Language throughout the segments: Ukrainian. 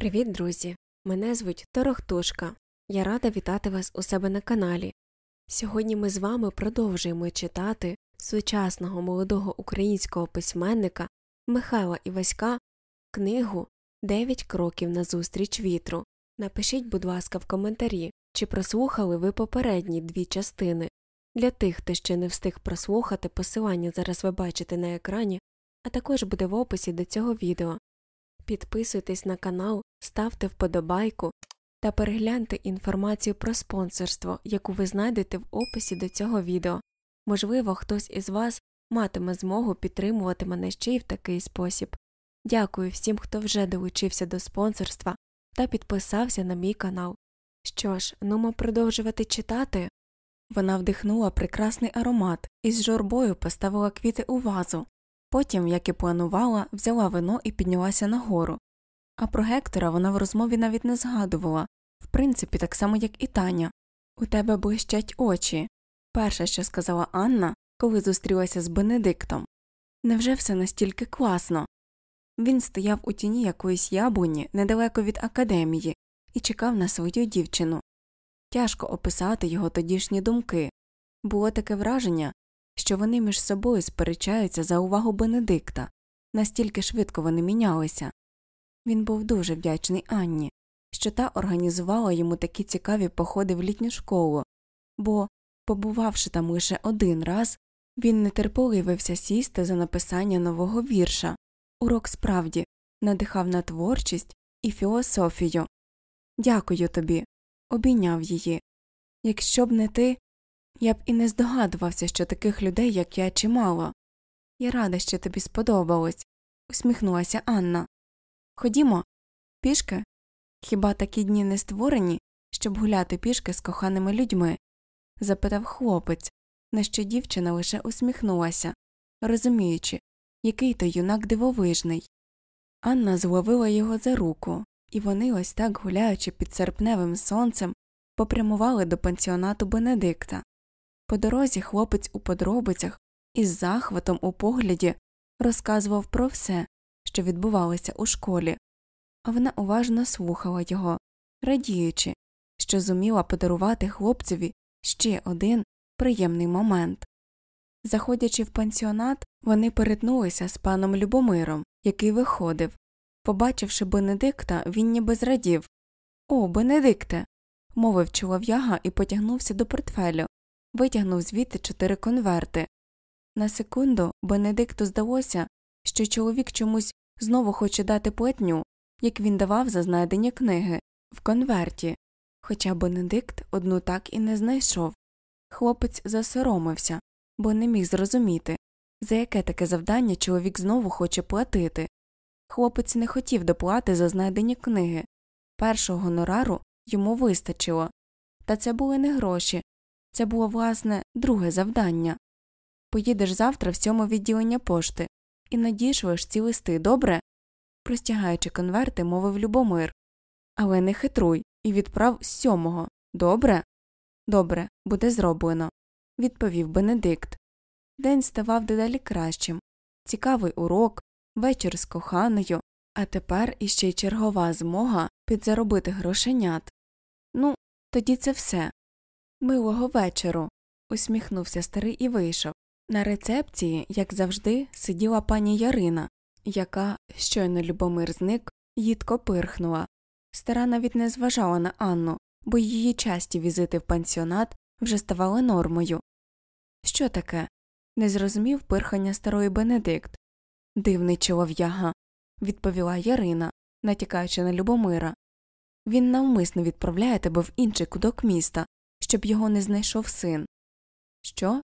Привіт, друзі! Мене звуть Торохтушка. Я рада вітати вас у себе на каналі. Сьогодні ми з вами продовжуємо читати сучасного молодого українського письменника Михайла Іваська книгу Дев'ять кроків назустріч вітру. Напишіть, будь ласка, в коментарі, чи прослухали ви попередні дві частини. Для тих, хто ще не встиг прослухати, посилання зараз ви бачите на екрані, а також буде в описі до цього відео. Підписуйтесь на канал, ставте вподобайку та перегляньте інформацію про спонсорство, яку ви знайдете в описі до цього відео. Можливо, хтось із вас матиме змогу підтримувати мене ще й в такий спосіб. Дякую всім, хто вже долучився до спонсорства та підписався на мій канал. Що ж, нумо продовжувати читати. Вона вдихнула прекрасний аромат і з журбою поставила квіти у вазу. Потім, як і планувала, взяла вино і піднялася нагору. А про Гектора вона в розмові навіть не згадувала в принципі, так само, як і Таня. У тебе блищать очі. Перше, що сказала Анна, коли зустрілася з Бенедиктом. Невже все настільки класно? Він стояв у тіні якоїсь яблуні недалеко від академії і чекав на свою дівчину. Тяжко описати його тодішні думки. Було таке враження, що вони між собою сперечаються за увагу Бенедикта, настільки швидко вони мінялися. Він був дуже вдячний Анні, що та організувала йому такі цікаві походи в літню школу, бо, побувавши там лише один раз, він нетерпеливився сісти за написання нового вірша. Урок справді надихав на творчість і філософію. Дякую тобі, обійняв її. Якщо б не ти, я б і не здогадувався, що таких людей, як я, чимало. Я рада, що тобі сподобалось, усміхнулася Анна. Ходімо, пішки? Хіба такі дні не створені, щоб гуляти пішки з коханими людьми? запитав хлопець, на що дівчина лише усміхнулася, розуміючи, який то юнак дивовижний. Анна зловила його за руку, і вони, ось так гуляючи під серпневим сонцем, попрямували до пансіонату Бенедикта. По дорозі хлопець у подробицях із захватом у погляді розказував про все, що відбувалося у школі, а вона уважно слухала його, радіючи, що зуміла подарувати хлопцеві ще один приємний момент. Заходячи в пансіонат, вони перетнулися з паном Любомиром, який виходив. Побачивши Бенедикта, він ніби зрадів О, Бенедикте. мовив чолов'яга і потягнувся до портфелю, витягнув звідти чотири конверти. На секунду Бенедикту здалося, що чоловік чомусь знову хоче дати платню, як він давав за знайдені книги, в конверті, хоча Бенедикт одну так і не знайшов. Хлопець засоромився, бо не міг зрозуміти, за яке таке завдання чоловік знову хоче платити. Хлопець не хотів доплати за знайдені книги. Першого гонорару йому вистачило. Та це були не гроші, це було, власне, друге завдання. Поїдеш завтра в сьому відділення пошти і надійшуєш ці листи, добре? простягаючи конверти, мовив Любомир. Але не хитруй і відправ з сьомого. Добре? Добре, буде зроблено, відповів Бенедикт. День ставав дедалі кращим. Цікавий урок, вечір з коханою, а тепер іще й чергова змога підзаробити грошенят. Ну, тоді це все. Милого вечору. усміхнувся старий і вийшов. На рецепції, як завжди, сиділа пані Ярина, яка, щойно Любомир зник, їдко пирхнула. Стара навіть не зважала на Анну, бо її часті візити в пансіонат вже ставали нормою. Що таке? не зрозумів пирхання старої Бенедикт. Дивний чолов'яга, відповіла Ярина, натякаючи на Любомира. Він навмисно відправляє тебе в інший куток міста, щоб його не знайшов син. Що?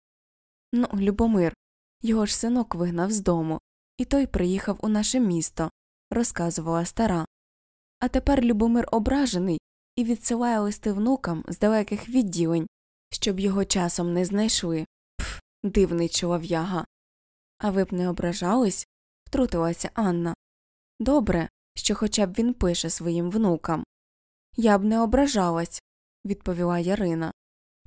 Ну, Любомир, його ж синок вигнав з дому, і той приїхав у наше місто, розказувала стара. А тепер Любомир ображений і відсилає листи внукам з далеких відділень, щоб його часом не знайшли. Пф, дивний чолов'яга. А ви б не ображались? втрутилася Анна. Добре, що хоча б він пише своїм внукам. Я б не ображалась, відповіла Ярина.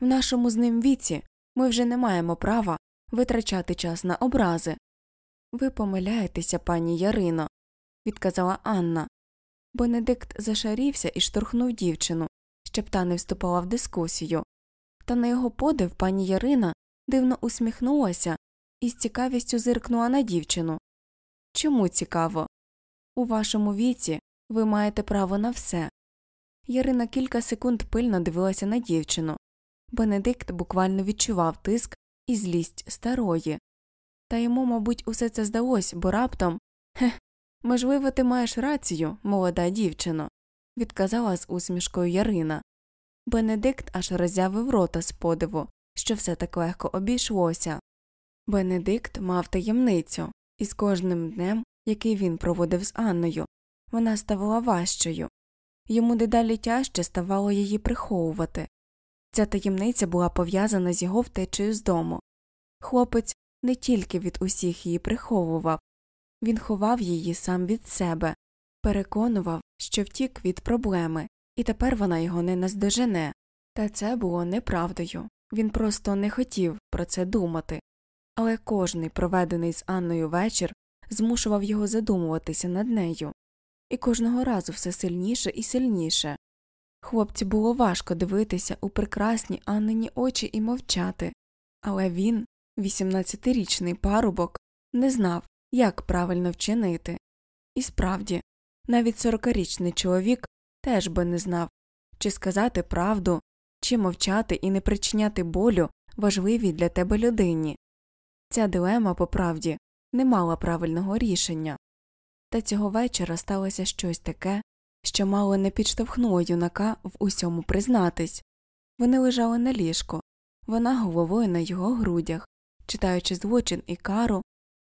В нашому з ним віці ми вже не маємо права витрачати час на образи. Ви помиляєтеся, пані Ярино, відказала Анна. Бенедикт зашарівся і штурхнув дівчину, щоб та не вступала в дискусію. Та на його подив пані Ярина дивно усміхнулася і з цікавістю зиркнула на дівчину. Чому цікаво? У вашому віці ви маєте право на все. Ярина кілька секунд пильно дивилася на дівчину. Бенедикт буквально відчував тиск і злість старої. Та йому, мабуть, усе це здалось, бо раптом Хех, можливо, ти маєш рацію, молода дівчино, відказала з усмішкою Ярина. Бенедикт аж роззявив рота з подиву, що все так легко обійшлося. Бенедикт мав таємницю, і з кожним днем, який він проводив з Анною, вона ставала важчою. Йому дедалі тяжче ставало її приховувати. Ця таємниця була пов'язана з його втечею з дому. Хлопець не тільки від усіх її приховував, він ховав її сам від себе, переконував, що втік від проблеми, і тепер вона його не наздожене. Та це було неправдою він просто не хотів про це думати. Але кожний проведений з Анною вечір змушував його задумуватися над нею, і кожного разу все сильніше і сильніше. Хлопці було важко дивитися у прекрасні Аннині очі і мовчати, але він, 18-річний парубок, не знав, як правильно вчинити. І справді, навіть сорокарічний чоловік теж би не знав, чи сказати правду, чи мовчати і не причиняти болю важливій для тебе людині. Ця дилема, по правді, не мала правильного рішення. Та цього вечора сталося щось таке, що мало не підштовхнуло юнака в усьому признатись. Вони лежали на ліжку, вона головою на його грудях, читаючи злочин і кару,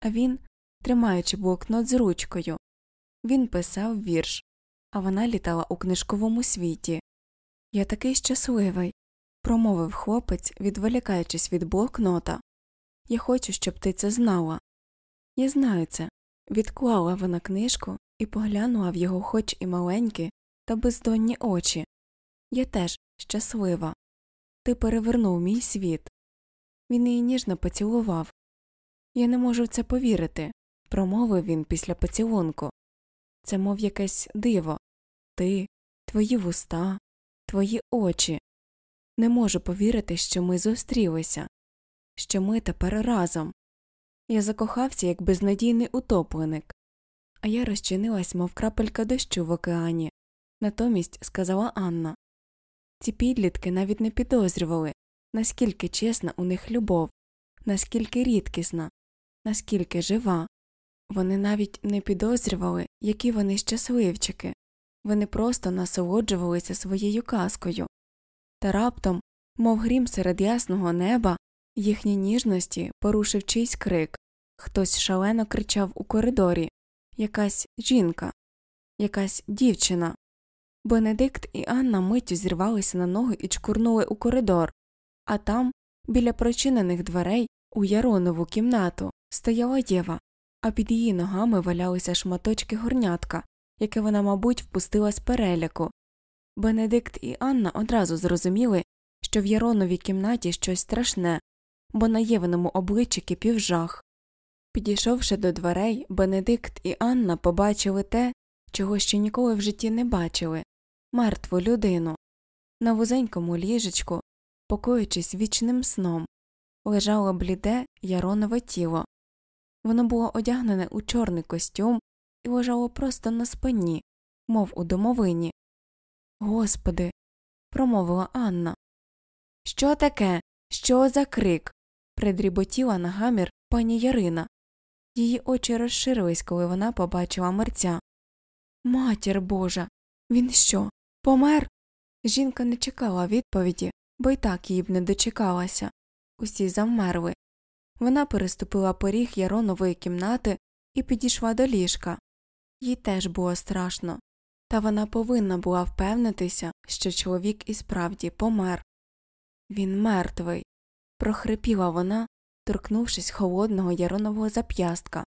а він, тримаючи блокнот з ручкою. Він писав вірш, а вона літала у книжковому світі. Я такий щасливий, промовив хлопець, відволікаючись від блокнота. Я хочу, щоб ти це знала. Я знаю це. Відклала вона книжку і поглянула в його хоч і маленькі, та бездонні очі. Я теж щаслива. Ти перевернув мій світ. Він її ніжно поцілував. Я не можу в це повірити, промовив він після поцілунку. Це, мов якесь диво. Ти, твої вуста, твої очі. Не можу повірити, що ми зустрілися, що ми тепер разом. Я закохався, як безнадійний утопленик, а я розчинилась, мов крапелька дощу в океані. Натомість сказала Анна ці підлітки навіть не підозрювали, наскільки чесна у них любов, наскільки рідкісна, наскільки жива. Вони навіть не підозрювали, які вони щасливчики, вони просто насолоджувалися своєю казкою. Та раптом, мов грім серед ясного неба, їхні ніжності порушив чийсь крик. Хтось шалено кричав у коридорі. Якась жінка, якась дівчина. Бенедикт і Анна миттю зірвалися на ноги і чкурнули у коридор, а там, біля прочинених дверей, у Яронову кімнату, стояла Єва, а під її ногами валялися шматочки горнятка, яке вона, мабуть, впустила з переляку. Бенедикт і Анна одразу зрозуміли, що в Яроновій кімнаті щось страшне, бо на Євиному обличчі кипів жах. Підійшовши до дверей, Бенедикт і Анна побачили те, чого ще ніколи в житті не бачили мертву людину. На вузенькому ліжечку, покоючись вічним сном, лежало бліде яронове тіло. Воно було одягнене у чорний костюм і лежало просто на спині, мов у домовині. Господи. промовила Анна. Що таке? Що за крик? Придріботіла на гамір пані Ярина. Її очі розширились, коли вона побачила мерця. Матір Божа. Він що? Помер? Жінка не чекала відповіді, бо й так її б не дочекалася. Усі завмерли. Вона переступила поріг Яронової кімнати і підійшла до ліжка. Їй теж було страшно, та вона повинна була впевнитися, що чоловік і справді помер. Він мертвий. Прохрипіла вона, торкнувшись холодного яронового зап'ястка.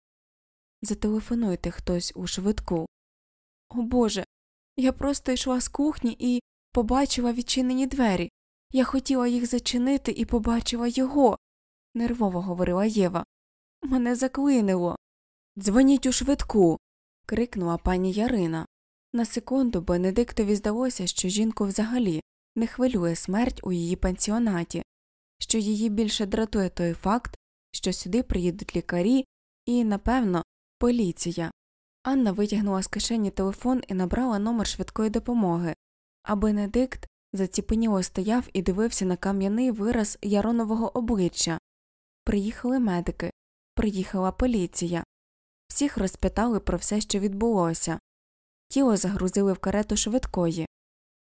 Зателефонуйте хтось у швидку. О Боже. Я просто йшла з кухні і побачила відчинені двері. Я хотіла їх зачинити і побачила його, нервово говорила Єва. Мене заклинило. Дзвоніть у швидку. крикнула пані Ярина. На секунду Бенедиктові здалося, що жінку взагалі не хвилює смерть у її пансіонаті, що її більше дратує той факт, що сюди приїдуть лікарі і, напевно, поліція. Анна витягнула з кишені телефон і набрала номер швидкої допомоги, а Бенедикт заціпеніло стояв і дивився на кам'яний вираз Яронового обличчя. Приїхали медики, приїхала поліція. Всіх розпитали про все, що відбулося. Тіло загрузили в карету швидкої.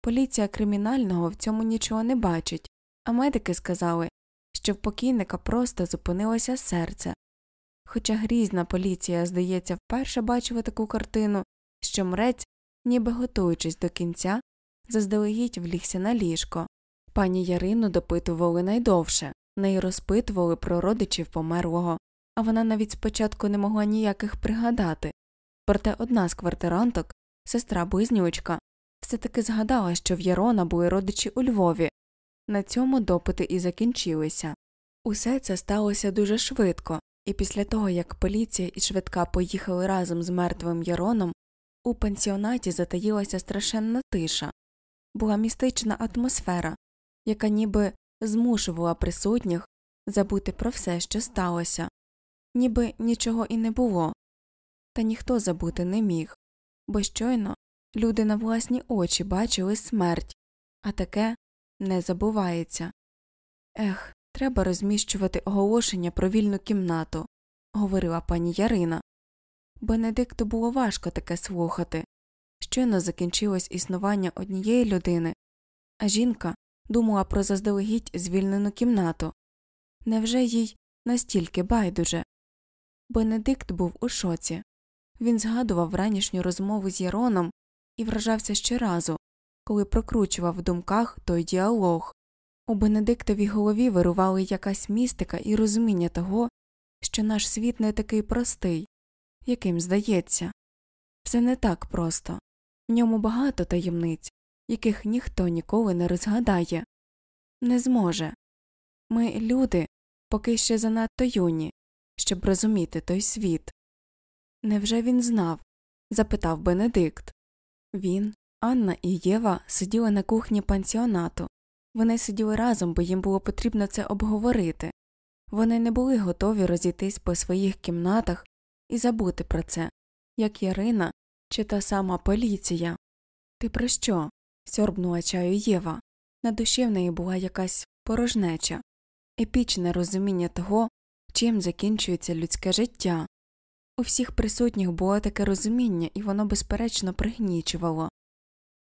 Поліція кримінального в цьому нічого не бачить, а медики сказали, що в покійника просто зупинилося серце. Хоча грізна поліція, здається, вперше бачила таку картину, що мрець, ніби готуючись до кінця, заздалегідь влігся на ліжко. Пані Ярину допитували найдовше, неї розпитували про родичів померлого, а вона навіть спочатку не могла ніяких пригадати. Проте одна з квартиранток, сестра близнючка, все таки згадала, що в Ярона були родичі у Львові. На цьому допити і закінчилися. Усе це сталося дуже швидко, і після того, як поліція і швидка поїхали разом з мертвим Яроном, у пансіонаті затаїлася страшенна тиша, була містична атмосфера, яка ніби змушувала присутніх забути про все, що сталося, ніби нічого і не було, та ніхто забути не міг, бо щойно люди на власні очі бачили смерть, а таке не забувається. Ех, треба розміщувати оголошення про вільну кімнату, говорила пані Ярина. Бенедикту було важко таке слухати. Щойно закінчилось існування однієї людини, а жінка думала про заздалегідь звільнену кімнату. Невже їй настільки байдуже? Бенедикт був у шоці. Він згадував ранішню розмову з Яроном і вражався щоразу, коли прокручував в думках той діалог. У Бенедиктовій голові вирували якась містика і розуміння того, що наш світ не такий простий, яким здається. Все не так просто в ньому багато таємниць, яких ніхто ніколи не розгадає, не зможе. Ми, люди, поки ще занадто юні, щоб розуміти той світ. Невже він знав? запитав Бенедикт. Він, Анна і Єва сиділи на кухні пансіонату. Вони сиділи разом, бо їм було потрібно це обговорити. Вони не були готові розійтись по своїх кімнатах і забути про це, як Ярина чи та сама поліція. Ти про що? сьорбнула чаю Єва. На душі в неї була якась порожнеча, епічне розуміння того, чим закінчується людське життя. У всіх присутніх було таке розуміння, і воно безперечно пригнічувало.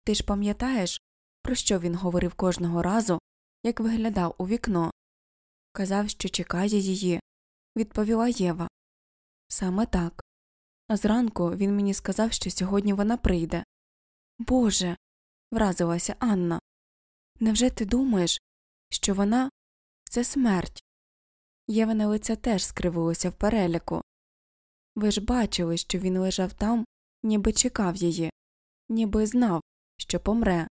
Ти ж пам'ятаєш, про що він говорив кожного разу, як виглядав у вікно? Казав, що чекає її, відповіла Єва. Саме так. А зранку він мені сказав, що сьогодні вона прийде. Боже. вразилася Анна. Невже ти думаєш, що вона це смерть? Євине лице теж скривилося в переляку. Ви ж бачили, що він лежав там, ніби чекав її, ніби знав, що помре.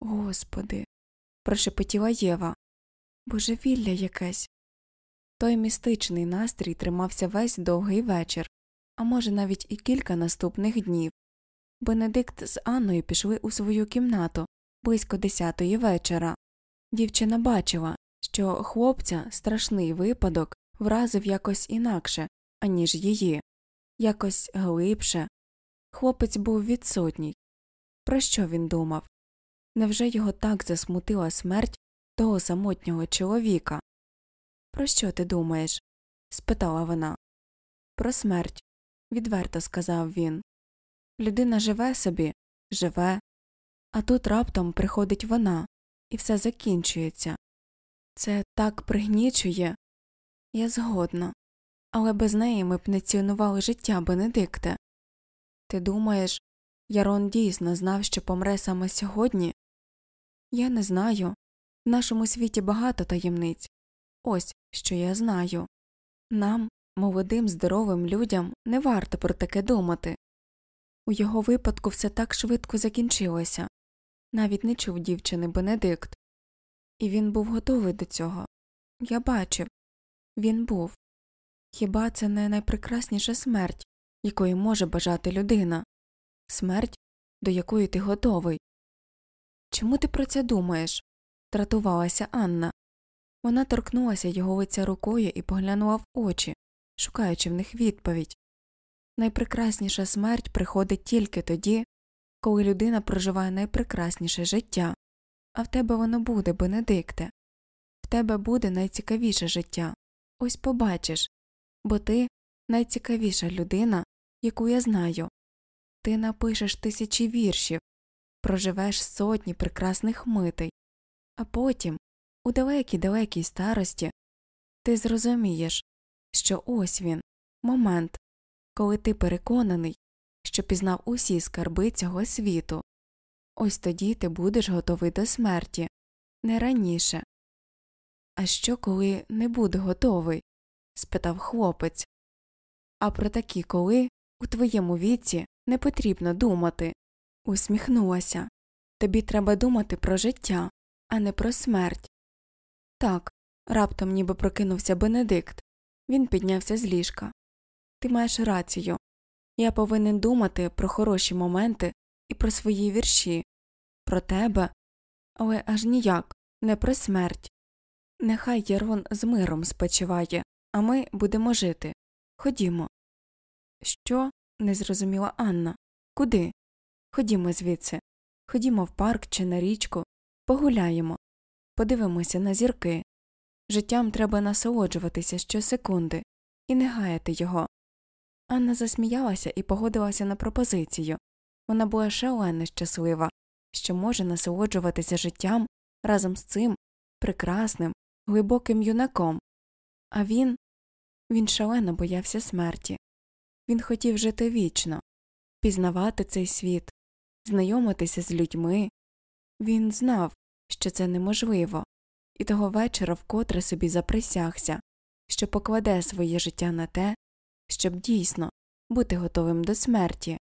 Господи, прошепотіла Єва. Божевілля якесь. Той містичний настрій тримався весь довгий вечір, а може, навіть і кілька наступних днів. Бенедикт з Анною пішли у свою кімнату близько десятої вечора. Дівчина бачила, що хлопця страшний випадок вразив якось інакше, аніж її, якось глибше. Хлопець був відсутній. Про що він думав? Невже його так засмутила смерть того самотнього чоловіка? Про що ти думаєш? спитала вона. Про смерть, відверто сказав він. Людина живе собі, живе, а тут раптом приходить вона, і все закінчується. Це так пригнічує. Я згодна, але без неї ми б не цінували життя Бенедикте. Ти думаєш, Ярон дійсно знав, що помре саме сьогодні? Я не знаю. В нашому світі багато таємниць. Ось що я знаю. Нам, молодим, здоровим людям, не варто про таке думати. У його випадку все так швидко закінчилося навіть не чув дівчини Бенедикт. І він був готовий до цього. Я бачив він був. Хіба це не найпрекрасніша смерть, якої може бажати людина? Смерть, до якої ти готовий. Чому ти про це думаєш? дратувалася Анна. Вона торкнулася його лиця рукою і поглянула в очі, шукаючи в них відповідь. Найпрекрасніша смерть приходить тільки тоді, коли людина проживає найпрекрасніше життя, а в тебе воно буде, Бенедикте. В тебе буде найцікавіше життя. Ось побачиш, бо ти найцікавіша людина, яку я знаю. Ти напишеш тисячі віршів, проживеш сотні прекрасних митей, а потім, у далекій далекій старості, ти зрозумієш, що ось він, момент, коли ти переконаний, що пізнав усі скарби цього світу. Ось тоді ти будеш готовий до смерті, не раніше. А що, коли не буду готовий? спитав хлопець. А про такі коли у твоєму віці не потрібно думати. Усміхнулася. Тобі треба думати про життя, а не про смерть. Так, раптом ніби прокинувся Бенедикт. Він піднявся з ліжка. Ти маєш рацію. Я повинен думати про хороші моменти і про свої вірші, про тебе, але аж ніяк, не про смерть. Нехай Єрвон з миром спочиває, а ми будемо жити. Ходімо. Що? Не зрозуміла Анна. Куди? Ходімо звідси. Ходімо в парк чи на річку, погуляємо, подивимося на зірки. Життям треба насолоджуватися щосекунди і не гаяти його. Анна засміялася і погодилася на пропозицію. Вона була шалено щаслива, що може насолоджуватися життям разом з цим прекрасним, глибоким юнаком. А він він шалено боявся смерті. Він хотів жити вічно, пізнавати цей світ, знайомитися з людьми. Він знав, що це неможливо, і того вечора вкотре собі заприсягся, що покладе своє життя на те, щоб дійсно бути готовим до смерті,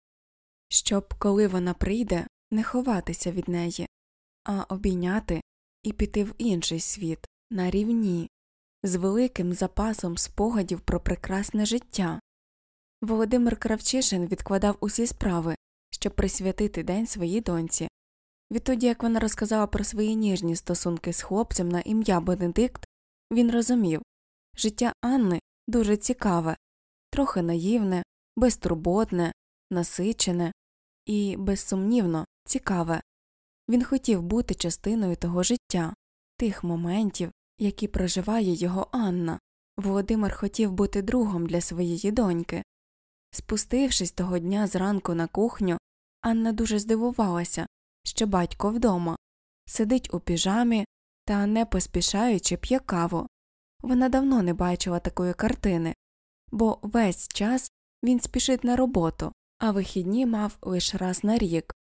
щоб, коли вона прийде, не ховатися від неї, а обійняти і піти в інший світ на рівні, з великим запасом спогадів про прекрасне життя. Володимир Кравчишин відкладав усі справи, щоб присвятити день своїй доньці. Відтоді, як вона розказала про свої ніжні стосунки з хлопцем на ім'я Бенедикт, він розумів життя Анни дуже цікаве, трохи наївне, безтурботне, насичене і, безсумнівно, цікаве. Він хотів бути частиною того життя, тих моментів, які проживає його Анна. Володимир хотів бути другом для своєї доньки. Спустившись того дня зранку на кухню, Анна дуже здивувалася, що батько вдома сидить у піжамі та, не поспішаючи, п'є каву. Вона давно не бачила такої картини, бо весь час він спішить на роботу, а вихідні мав лише раз на рік.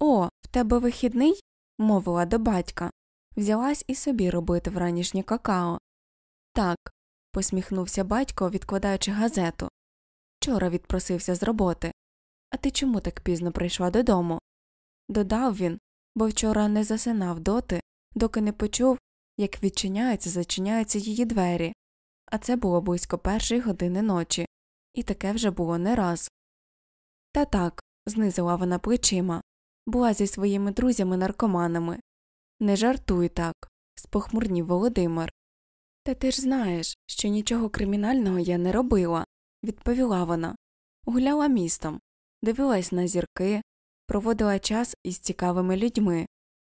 О, в тебе вихідний? мовила до батька. Взялась і собі робити вранішнє какао. Так, посміхнувся батько, відкладаючи газету. Вчора відпросився з роботи. А ти чому так пізно прийшла додому? Додав він, бо вчора не засинав доти, доки не почув, як відчиняються, зачиняються її двері, а це було близько першої години ночі, і таке вже було не раз. Та так, знизила вона плечима, була зі своїми друзями наркоманами. Не жартуй так, спохмурнів Володимир. Та ти ж знаєш, що нічого кримінального я не робила, відповіла вона. Гуляла містом, дивилась на зірки, проводила час із цікавими людьми,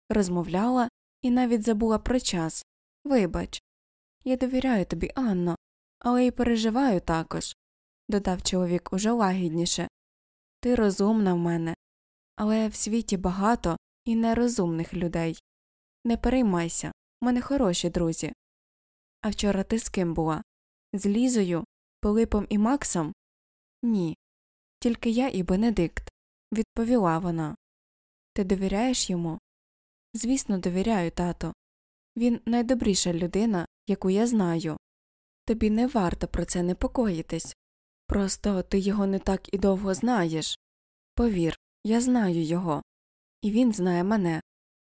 розмовляла і навіть забула про час. Вибач, я довіряю тобі, Анно, але й переживаю також, додав чоловік уже лагідніше. Ти розумна в мене, але в світі багато і нерозумних людей. Не переймайся, в мене хороші друзі. А вчора ти з ким була? З Лізою, Пилипом і Максом? Ні. Тільки я і Бенедикт, відповіла вона. Ти довіряєш йому? Звісно, довіряю, тато. Він найдобріша людина, яку я знаю. Тобі не варто про це непокоїтись. Просто ти його не так і довго знаєш. Повір, я знаю його, і він знає мене.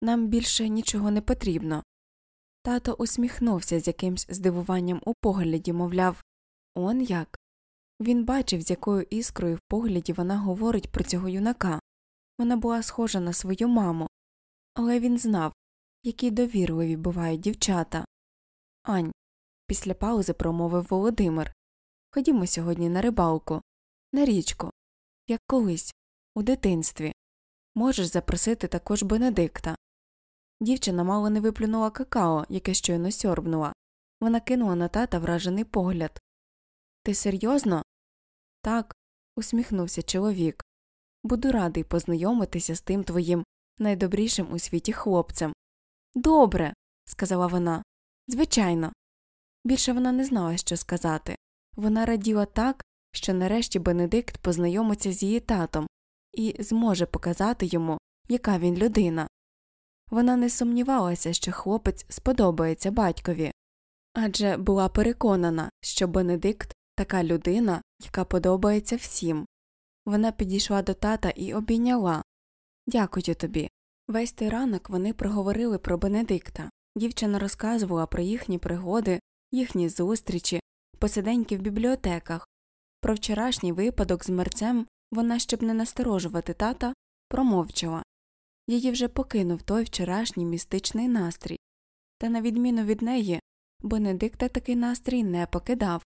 Нам більше нічого не потрібно. Тато усміхнувся з якимсь здивуванням у погляді, мовляв, он як. Він бачив, з якою іскрою в погляді вона говорить про цього юнака. Вона була схожа на свою маму, але він знав, які довірливі бувають дівчата. Ань, після паузи промовив Володимир. Ходімо сьогодні на рибалку, на річку, як колись, у дитинстві. Можеш запросити також Бенедикта. Дівчина мало не виплюнула какао, яке щойно сьорбнула. Вона кинула на тата вражений погляд. Ти серйозно? Так, усміхнувся чоловік. Буду радий познайомитися з тим твоїм найдобрішим у світі хлопцем. Добре, сказала вона. Звичайно. Більше вона не знала, що сказати. Вона раділа так, що нарешті Бенедикт познайомиться з її татом і зможе показати йому, яка він людина. Вона не сумнівалася, що хлопець сподобається батькові, адже була переконана, що Бенедикт така людина, яка подобається всім. Вона підійшла до тата і обійняла Дякую тобі. Весь той ранок вони проговорили про Бенедикта. Дівчина розказувала про їхні пригоди, їхні зустрічі, посиденьки в бібліотеках. Про вчорашній випадок з мерцем вона, щоб не насторожувати тата, промовчала. Її вже покинув той вчорашній містичний настрій. Та, на відміну від неї, Бенедикта такий настрій не покидав.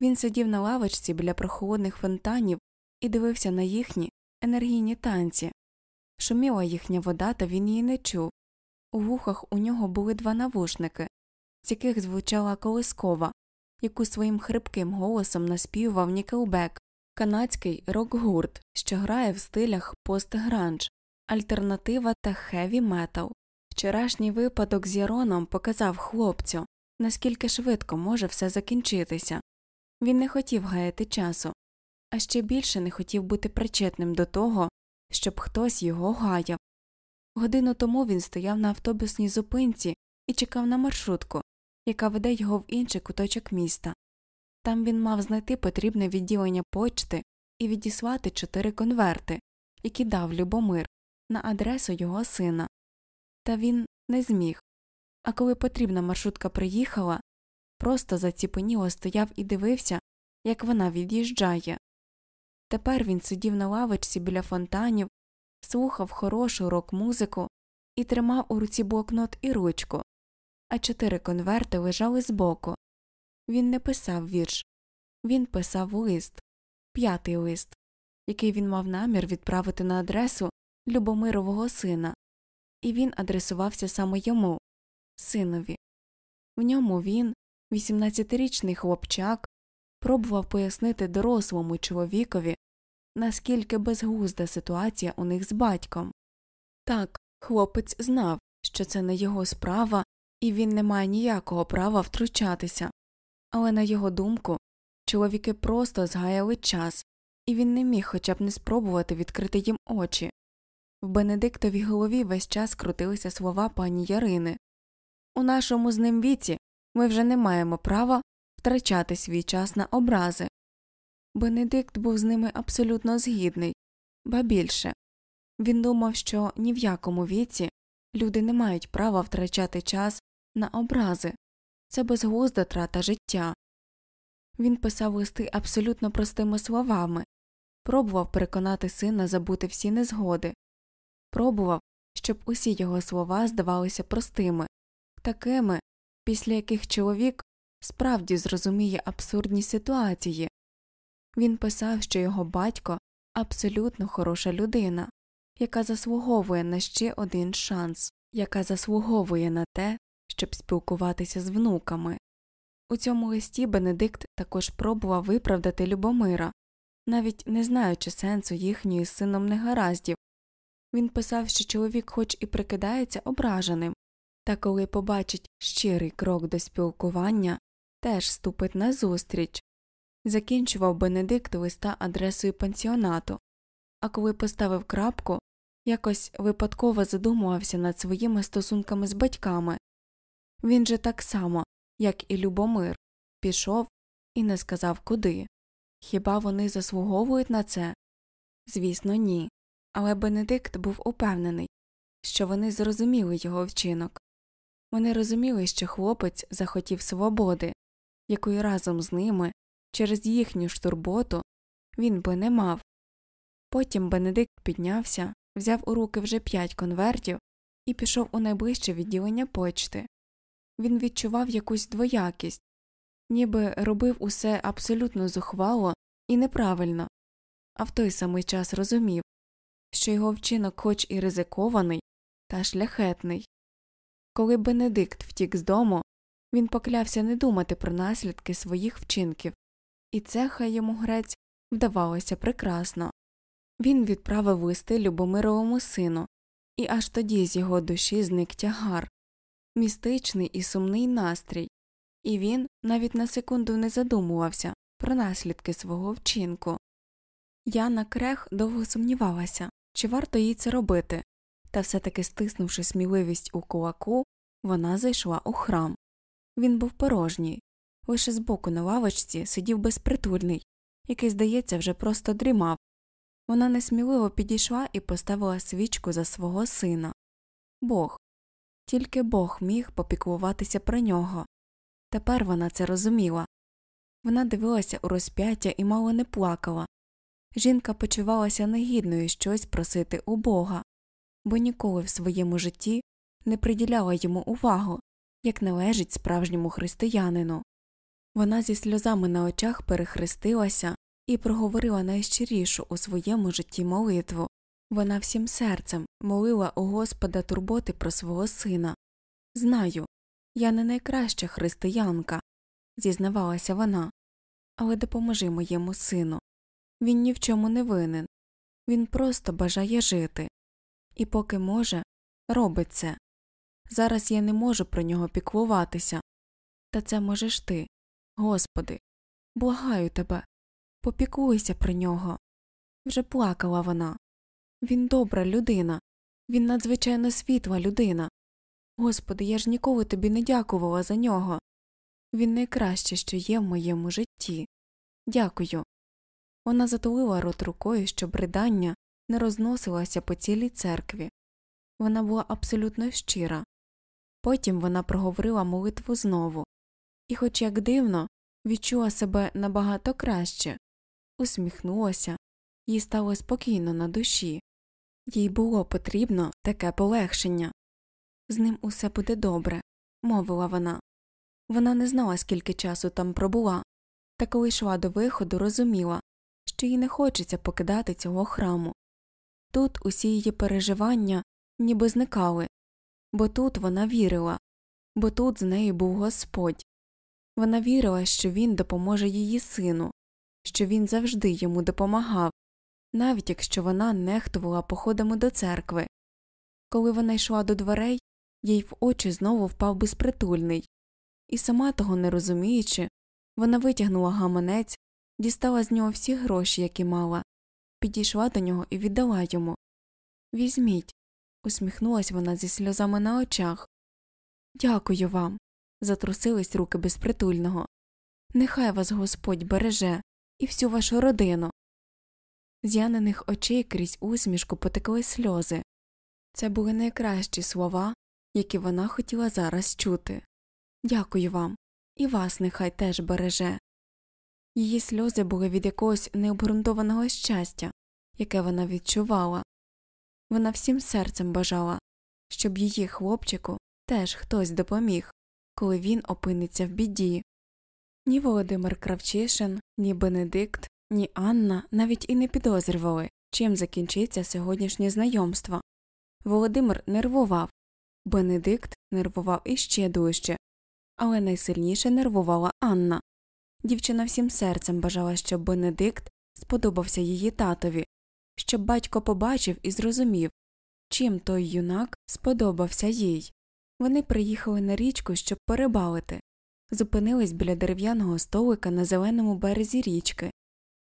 Він сидів на лавочці біля прохолодних фонтанів і дивився на їхні енергійні танці. Шуміла їхня вода, та він її не чув. У вухах у нього були два навушники, з яких звучала колискова, яку своїм хрипким голосом наспівував Нікелбек, канадський рок-гурт, що грає в стилях пост-гранж, альтернатива та хеві метал. Вчорашній випадок з Яроном показав хлопцю, наскільки швидко може все закінчитися. Він не хотів гаяти часу, а ще більше не хотів бути причетним до того, щоб хтось його гаяв. Годину тому він стояв на автобусній зупинці і чекав на маршрутку, яка веде його в інший куточок міста. Там він мав знайти потрібне відділення почти і відіслати чотири конверти, які дав Любомир, на адресу його сина. Та він не зміг. А коли потрібна маршрутка приїхала, просто заціпеніло стояв і дивився, як вона від'їжджає. Тепер він сидів на лавочці біля фонтанів, слухав хорошу рок музику і тримав у руці блокнот і ручку, а чотири конверти лежали збоку. Він не писав вірш, він писав лист, п'ятий лист, який він мав намір відправити на адресу Любомирового сина, і він адресувався саме йому, синові. В ньому він, 18-річний хлопчак, пробував пояснити дорослому чоловікові, наскільки безглузда ситуація у них з батьком. Так, хлопець знав, що це не його справа, і він не має ніякого права втручатися, але, на його думку, чоловіки просто згаяли час, і він не міг хоча б не спробувати відкрити їм очі. В Бенедиктовій голові весь час крутилися слова пані Ярини У нашому з ним віці ми вже не маємо права втрачати свій час на образи. Бенедикт був з ними абсолютно згідний, ба більше він думав, що ні в якому віці люди не мають права втрачати час на образи це безглузда трата життя. Він писав листи абсолютно простими словами, пробував переконати сина забути всі незгоди, пробував, щоб усі його слова здавалися простими, такими, після яких чоловік справді зрозуміє абсурдні ситуації. Він писав, що його батько абсолютно хороша людина, яка заслуговує на ще один шанс, яка заслуговує на те, щоб спілкуватися з внуками. У цьому листі Бенедикт також пробував виправдати Любомира, навіть не знаючи сенсу їхньої з сином негараздів. Він писав, що чоловік хоч і прикидається ображеним, та коли побачить щирий крок до спілкування, теж ступить назустріч. Закінчував Бенедикт листа адресою пансіонату, а коли поставив крапку, якось випадково задумувався над своїми стосунками з батьками. Він же так само, як і Любомир, пішов і не сказав куди. Хіба вони заслуговують на це? Звісно, ні. Але Бенедикт був упевнений, що вони зрозуміли його вчинок. Вони розуміли, що хлопець захотів свободи, якої разом з ними, через їхню ж турботу, він би не мав. Потім Бенедикт піднявся, взяв у руки вже п'ять конвертів і пішов у найближче відділення почти. Він відчував якусь двоякість, ніби робив усе абсолютно зухвало і неправильно, а в той самий час розумів, що його вчинок хоч і ризикований, та шляхетний. Коли Бенедикт втік з дому, він поклявся не думати про наслідки своїх вчинків, і це хай йому грець вдавалося прекрасно. Він відправив листи Любомировому сину, і аж тоді з його душі зник тягар, містичний і сумний настрій, і він навіть на секунду не задумувався про наслідки свого вчинку. Яна Крех довго сумнівалася, чи варто їй це робити, та все таки стиснувши сміливість у кулаку, вона зайшла у храм. Він був порожній, лише збоку на лавочці сидів безпритульний, який, здається, вже просто дрімав. Вона несміливо підійшла і поставила свічку за свого сина. Бог. Тільки Бог міг попіклуватися про нього. Тепер вона це розуміла. Вона дивилася у розп'яття і мало не плакала. Жінка почувалася негідною щось просити у Бога, бо ніколи в своєму житті не приділяла йому увагу, як належить справжньому християнину. Вона зі сльозами на очах перехрестилася і проговорила найщирішу у своєму житті молитву. Вона всім серцем молила у Господа турботи про свого сина. Знаю, я не найкраща християнка, зізнавалася вона, але допоможи моєму сину. Він ні в чому не винен, він просто бажає жити, і поки може, робить це. Зараз я не можу про нього піклуватися, та це можеш ти, Господи, благаю тебе, попіклуйся про нього. Вже плакала вона. Він добра людина, він надзвичайно світла людина. Господи, я ж ніколи тобі не дякувала за нього. Він найкраще, що є в моєму житті. Дякую. Вона затулила рот рукою, щоб ридання не розносилося по цілій церкві. Вона була абсолютно щира. Потім вона проговорила молитву знову, і, хоч як дивно, відчула себе набагато краще, усміхнулася, їй стало спокійно на душі. Їй було потрібно таке полегшення. З ним усе буде добре, мовила вона. Вона не знала, скільки часу там пробула, та коли йшла до виходу, розуміла, що їй не хочеться покидати цього храму. Тут усі її переживання ніби зникали, бо тут вона вірила, бо тут з нею був Господь. Вона вірила, що він допоможе її сину, що він завжди йому допомагав, навіть якщо вона нехтувала походами до церкви. Коли вона йшла до дверей, їй в очі знову впав безпритульний, і сама того не розуміючи, вона витягнула гаманець, дістала з нього всі гроші, які мала, підійшла до нього і віддала йому. Візьміть, усміхнулась вона зі сльозами на очах. Дякую вам. затрусились руки безпритульного. Нехай вас Господь береже і всю вашу родину. З яниних очей крізь усмішку потекли сльози. Це були найкращі слова, які вона хотіла зараз чути. Дякую вам, і вас нехай теж береже. Її сльози були від якогось необґрунтованого щастя, яке вона відчувала. Вона всім серцем бажала, щоб її хлопчику теж хтось допоміг, коли він опиниться в біді. Ні Володимир Кравчишин, ні Бенедикт, ні Анна навіть і не підозрювали, чим закінчиться сьогоднішнє знайомство. Володимир нервував, Бенедикт нервував іще дужче, але найсильніше нервувала Анна. Дівчина всім серцем бажала, щоб Бенедикт сподобався її татові, щоб батько побачив і зрозумів, чим той юнак сподобався їй. Вони приїхали на річку, щоб перебалити, зупинились біля дерев'яного столика на зеленому березі річки.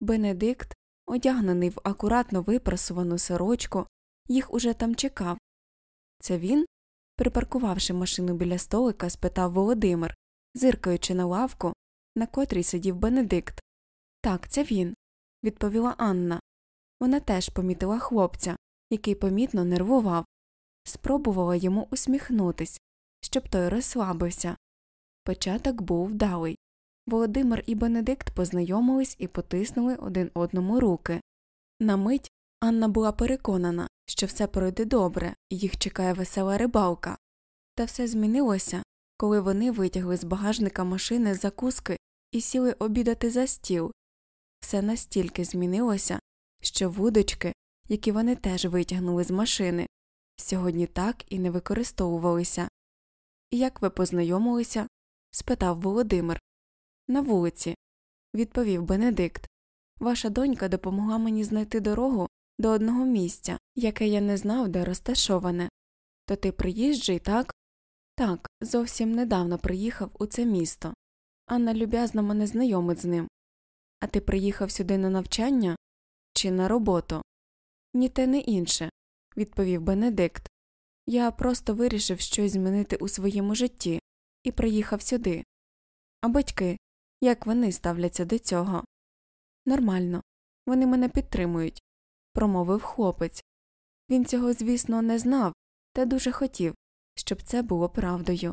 Бенедикт, одягнений в акуратно випрасувану сорочку, їх уже там чекав. Це він? припаркувавши машину біля столика, спитав Володимир, зиркаючи на лавку, на котрій сидів Бенедикт. Так, це він, відповіла Анна. Вона теж помітила хлопця, який помітно нервував, спробувала йому усміхнутись, щоб той розслабився. Початок був вдалий. Володимир і Бенедикт познайомились і потиснули один одному руки. На мить Анна була переконана, що все пройде добре і їх чекає весела рибалка. Та все змінилося, коли вони витягли з багажника машини закуски і сіли обідати за стіл. Все настільки змінилося, що вудочки, які вони теж витягнули з машини, сьогодні так і не використовувалися. Як ви познайомилися? спитав Володимир. На вулиці, відповів Бенедикт. Ваша донька допомогла мені знайти дорогу до одного місця, яке я не знав, де розташоване. То ти приїжджий, так? Так, зовсім недавно приїхав у це місто. Анна люб'язно мене знайомить з ним. А ти приїхав сюди на навчання чи на роботу? Ні те, не інше, відповів Бенедикт. Я просто вирішив щось змінити у своєму житті і приїхав сюди. А батьки, як вони ставляться до цього? Нормально, вони мене підтримують, промовив хлопець. Він цього, звісно, не знав, та дуже хотів, щоб це було правдою.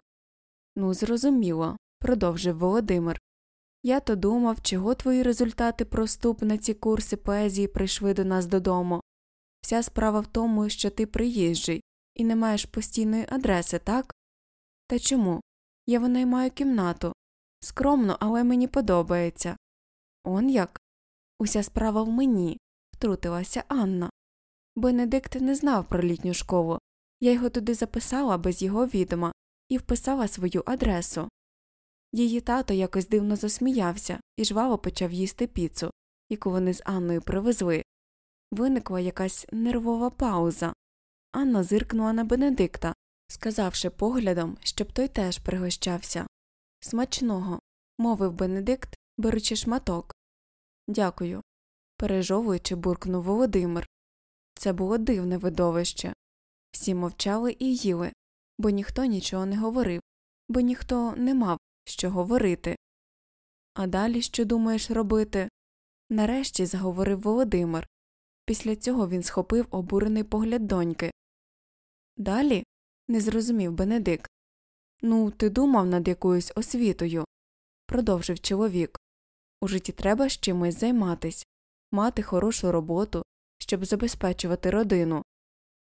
Ну, зрозуміло, продовжив Володимир. Я то думав, чого твої результати про вступ на ці курси поезії прийшли до нас додому. Вся справа в тому, що ти приїжджий і не маєш постійної адреси, так? Та чому? Я винаймаю кімнату. Скромно, але мені подобається. Он як? Уся справа в мені, втрутилася Анна. Бенедикт не знав про літню школу. Я його туди записала без його відома і вписала свою адресу. Її тато якось дивно засміявся і жваво почав їсти піцу, яку вони з Анною привезли. Виникла якась нервова пауза. Анна зиркнула на Бенедикта, сказавши поглядом, щоб той теж пригощався. Смачного, мовив Бенедикт, беручи шматок. Дякую. пережовуючи, буркнув Володимир. Це було дивне видовище. Всі мовчали і їли, бо ніхто нічого не говорив, бо ніхто не мав що говорити. А далі що думаєш робити? Нарешті заговорив Володимир. Після цього він схопив обурений погляд доньки. Далі? не зрозумів Бенедикт. Ну, ти думав над якоюсь освітою, продовжив чоловік. У житті треба з чимось займатись, мати хорошу роботу, щоб забезпечувати родину.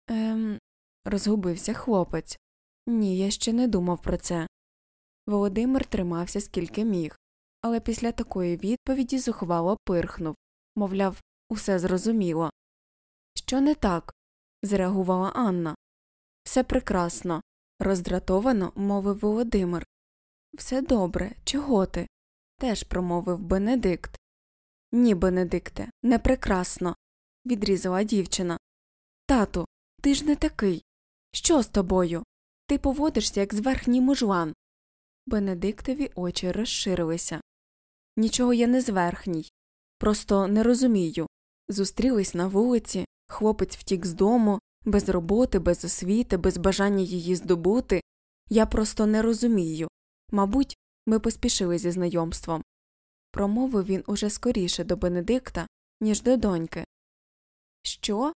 Ем, розгубився хлопець. Ні, я ще не думав про це. Володимир тримався скільки міг, але після такої відповіді зухвало пирхнув мовляв, усе зрозуміло. Що не так? зреагувала Анна. Все прекрасно, роздратовано мовив Володимир. Все добре, чого ти? теж промовив Бенедикт. Ні, Бенедикте, не прекрасно, відрізала дівчина. Тату, ти ж не такий. Що з тобою? Ти поводишся, як зверхній мужлан. Бенедиктові очі розширилися. Нічого я не зверхній. Просто не розумію. Зустрілись на вулиці, хлопець втік з дому, без роботи, без освіти, без бажання її здобути. Я просто не розумію. Мабуть, ми поспішили зі знайомством. Промовив він уже скоріше до Бенедикта, ніж до доньки. Що?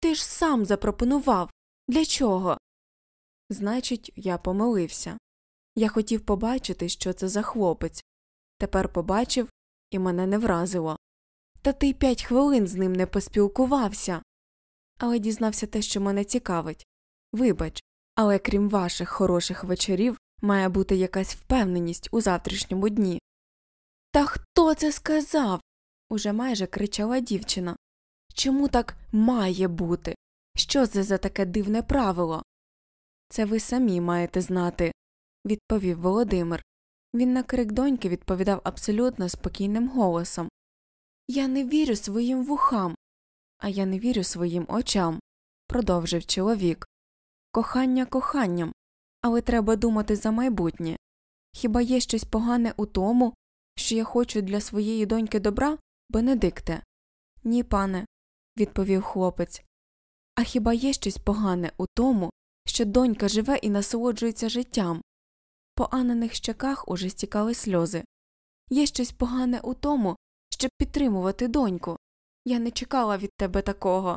Ти ж сам запропонував. Для чого? Значить, я помилився. Я хотів побачити, що це за хлопець. Тепер побачив і мене не вразило. Та ти й п'ять хвилин з ним не поспілкувався. Але дізнався те, що мене цікавить. Вибач, але крім ваших хороших вечорів, має бути якась впевненість у завтрашньому дні. Та хто це сказав? уже майже кричала дівчина. Чому так має бути? Що це за таке дивне правило? Це ви самі маєте знати, відповів Володимир. Він на крик доньки відповідав абсолютно спокійним голосом. Я не вірю своїм вухам, а я не вірю своїм очам, продовжив чоловік. Кохання коханням, але треба думати за майбутнє. Хіба є щось погане у тому, що я хочу для своєї доньки добра, Бенедикте? Ні, пане, відповів хлопець. А хіба є щось погане у тому, що донька живе і насолоджується життям? По Анниних щеках уже стікали сльози. Є щось погане у тому, щоб підтримувати доньку. Я не чекала від тебе такого.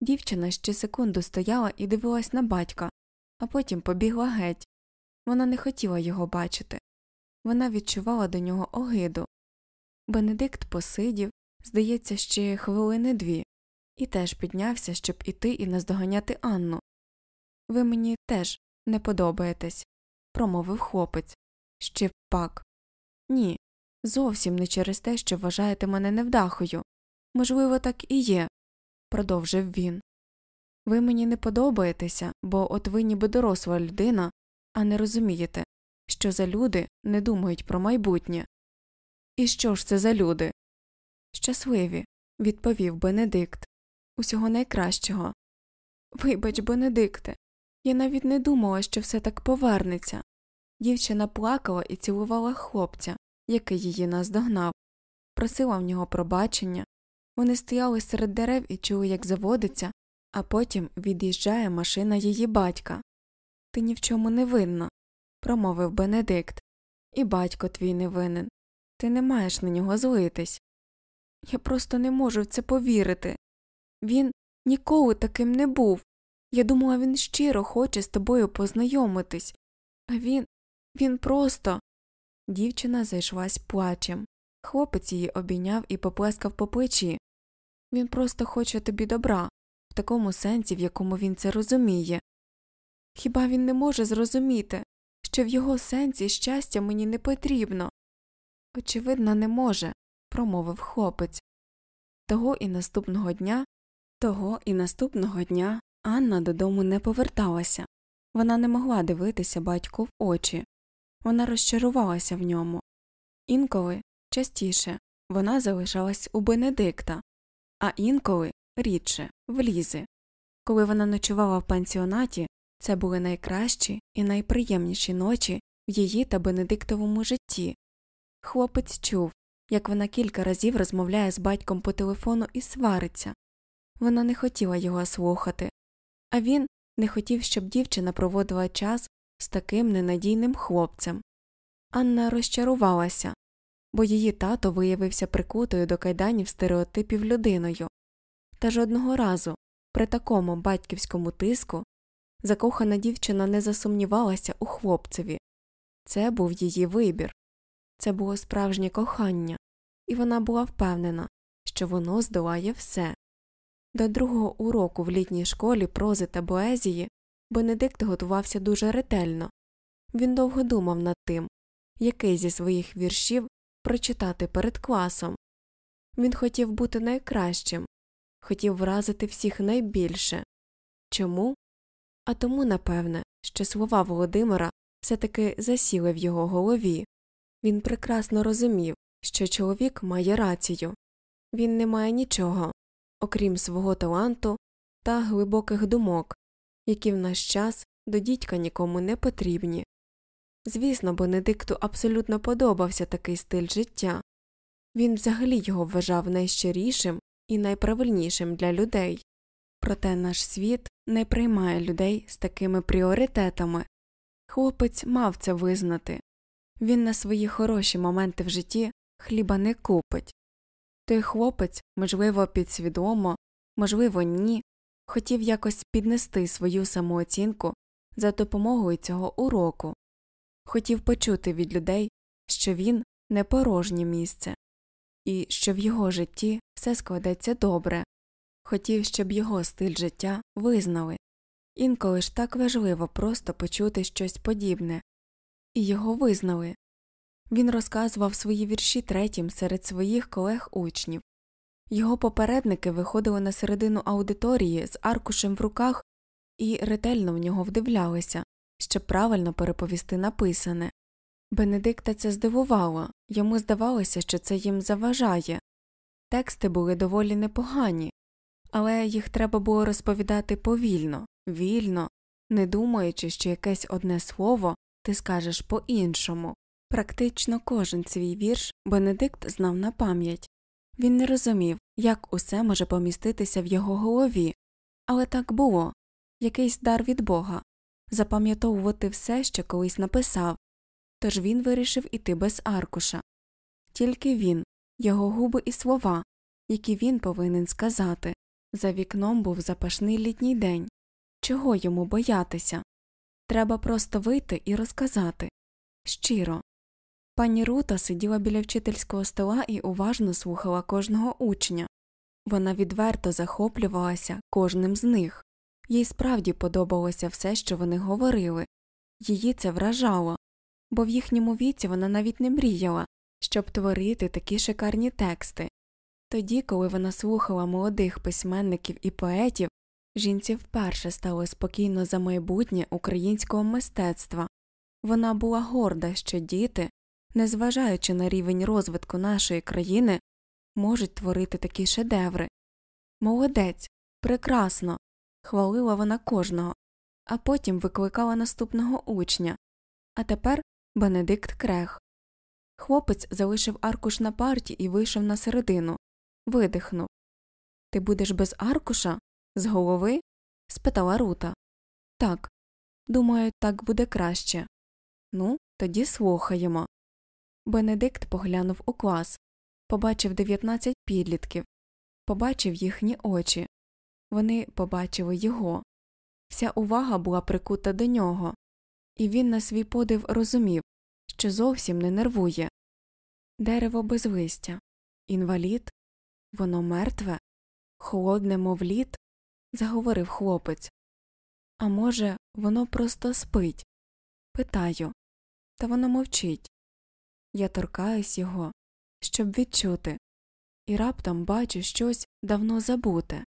Дівчина ще секунду стояла і дивилась на батька, а потім побігла геть. Вона не хотіла його бачити. Вона відчувала до нього огиду. Бенедикт посидів, здається, ще хвилини дві, і теж піднявся, щоб іти і наздоганяти Анну. Ви мені теж не подобаєтесь, промовив хлопець. Ще пак. Ні, зовсім не через те, що вважаєте мене невдахою. Можливо, так і є, продовжив він. Ви мені не подобаєтеся, бо от ви ніби доросла людина, а не розумієте, що за люди не думають про майбутнє. І що ж це за люди? Щасливі, відповів Бенедикт. Усього найкращого. Вибач, Бенедикте, я навіть не думала, що все так повернеться. Дівчина плакала і цілувала хлопця, який її наздогнав, просила в нього пробачення. Вони стояли серед дерев і чули, як заводиться, а потім від'їжджає машина її батька. Ти ні в чому не винна, промовив Бенедикт. І батько твій не винен. Ти не маєш на нього злитись. Я просто не можу в це повірити. Він ніколи таким не був. Я думала, він щиро хоче з тобою познайомитись, а він. він просто. Дівчина зайшлась плачем. Хлопець її обійняв і поплескав по плечі. Він просто хоче тобі добра, в такому сенсі, в якому він це розуміє. Хіба він не може зрозуміти, що в його сенсі щастя мені не потрібно? Очевидно, не може, промовив хлопець. Того і наступного дня, того і наступного дня Анна додому не поверталася. Вона не могла дивитися батьку в очі. Вона розчарувалася в ньому. Інколи, частіше, вона залишалась у Бенедикта, а інколи рідше в Лізи. Коли вона ночувала в пансіонаті, це були найкращі і найприємніші ночі в її та Бенедиктовому житті. Хлопець чув, як вона кілька разів розмовляє з батьком по телефону і свариться. Вона не хотіла його слухати, а він не хотів, щоб дівчина проводила час з таким ненадійним хлопцем. Анна розчарувалася, бо її тато виявився прикутою до кайданів стереотипів людиною. Та жодного разу, при такому батьківському тиску, закохана дівчина не засумнівалася у хлопцеві це був її вибір, це було справжнє кохання, і вона була впевнена, що воно здолає все. До другого уроку в літній школі прози та поезії Бенедикт готувався дуже ретельно. Він довго думав над тим, який зі своїх віршів прочитати перед класом. Він хотів бути найкращим, хотів вразити всіх найбільше. Чому? А тому, напевне, що слова Володимира все таки засіли в його голові. Він прекрасно розумів, що чоловік має рацію він не має нічого, окрім свого таланту та глибоких думок, які в наш час до дідька нікому не потрібні. Звісно, Бенедикту абсолютно подобався такий стиль життя він взагалі його вважав найщирішим і найправильнішим для людей, проте наш світ не приймає людей з такими пріоритетами. Хлопець мав це визнати він на свої хороші моменти в житті хліба не купить. Той хлопець, можливо, підсвідомо, можливо, ні, хотів якось піднести свою самооцінку за допомогою цього уроку, хотів почути від людей, що він не порожнє місце, і що в його житті все складеться добре, хотів, щоб його стиль життя визнали. Інколи ж так важливо просто почути щось подібне, і його визнали. Він розказував свої вірші третім серед своїх колег учнів. Його попередники виходили на середину аудиторії з аркушем в руках і ретельно в нього вдивлялися, щоб правильно переповісти написане. Бенедикта це здивувало йому здавалося, що це їм заважає. Тексти були доволі непогані, але їх треба було розповідати повільно, вільно, не думаючи, що якесь одне слово ти скажеш по іншому. Практично кожен свій вірш Бенедикт знав на пам'ять. Він не розумів, як усе може поміститися в його голові, але так було якийсь дар від Бога запам'ятовувати все, що колись написав, тож він вирішив іти без аркуша. Тільки він, його губи і слова, які він повинен сказати. За вікном був запашний літній день. Чого йому боятися? Треба просто вийти і розказати щиро. Пані Рута сиділа біля вчительського стола і уважно слухала кожного учня. Вона відверто захоплювалася кожним з них, їй справді подобалося все, що вони говорили, її це вражало, бо в їхньому віці вона навіть не мріяла, щоб творити такі шикарні тексти. Тоді, коли вона слухала молодих письменників і поетів, жінці вперше стало спокійно за майбутнє українського мистецтва. Вона була горда, що діти, незважаючи на рівень розвитку нашої країни, можуть творити такі шедеври. Молодець, прекрасно. хвалила вона кожного, а потім викликала наступного учня. А тепер Бенедикт Крех. Хлопець залишив аркуш на парті і вийшов на середину. Видихнув. Ти будеш без аркуша? З голови? спитала Рута. Так. Думаю, так буде краще. Ну, тоді слухаємо. Бенедикт поглянув у клас, побачив 19 підлітків, побачив їхні очі. Вони побачили його. Вся увага була прикута до нього, і він на свій подив розумів, що зовсім не нервує. Дерево без листя, інвалід, воно мертве, холодне, мов лід, заговорив хлопець. А може, воно просто спить? Питаю, та воно мовчить. Я торкаюсь його, щоб відчути, і раптом бачу щось давно забуте.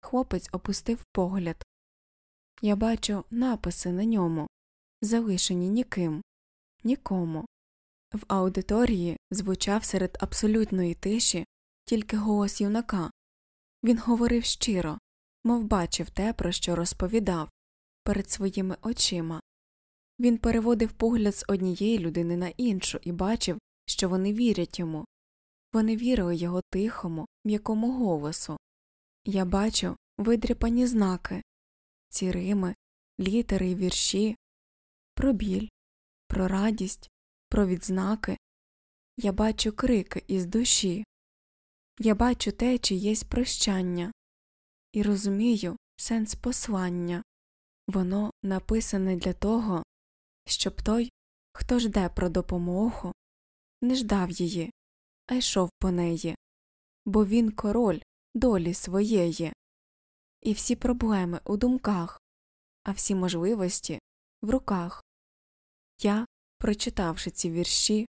Хлопець опустив погляд. Я бачу написи на ньому, залишені ніким, нікому. В аудиторії звучав серед абсолютної тиші тільки голос юнака. Він говорив щиро, мов бачив те, про що розповідав, перед своїми очима. Він переводив погляд з однієї людини на іншу і бачив, що вони вірять йому. Вони вірили його тихому, м'якому голосу. Я бачу видріпані знаки, ці рими, літери й вірші, про біль, про радість, про відзнаки. Я бачу крики із душі. Я бачу те, чиєсь прощання, і розумію сенс послання. Воно написане для того, щоб той, хто жде про допомогу, не ждав її, а йшов по неї, бо він король долі своєї, і всі проблеми у думках, а всі можливості в руках. Я, прочитавши ці вірші,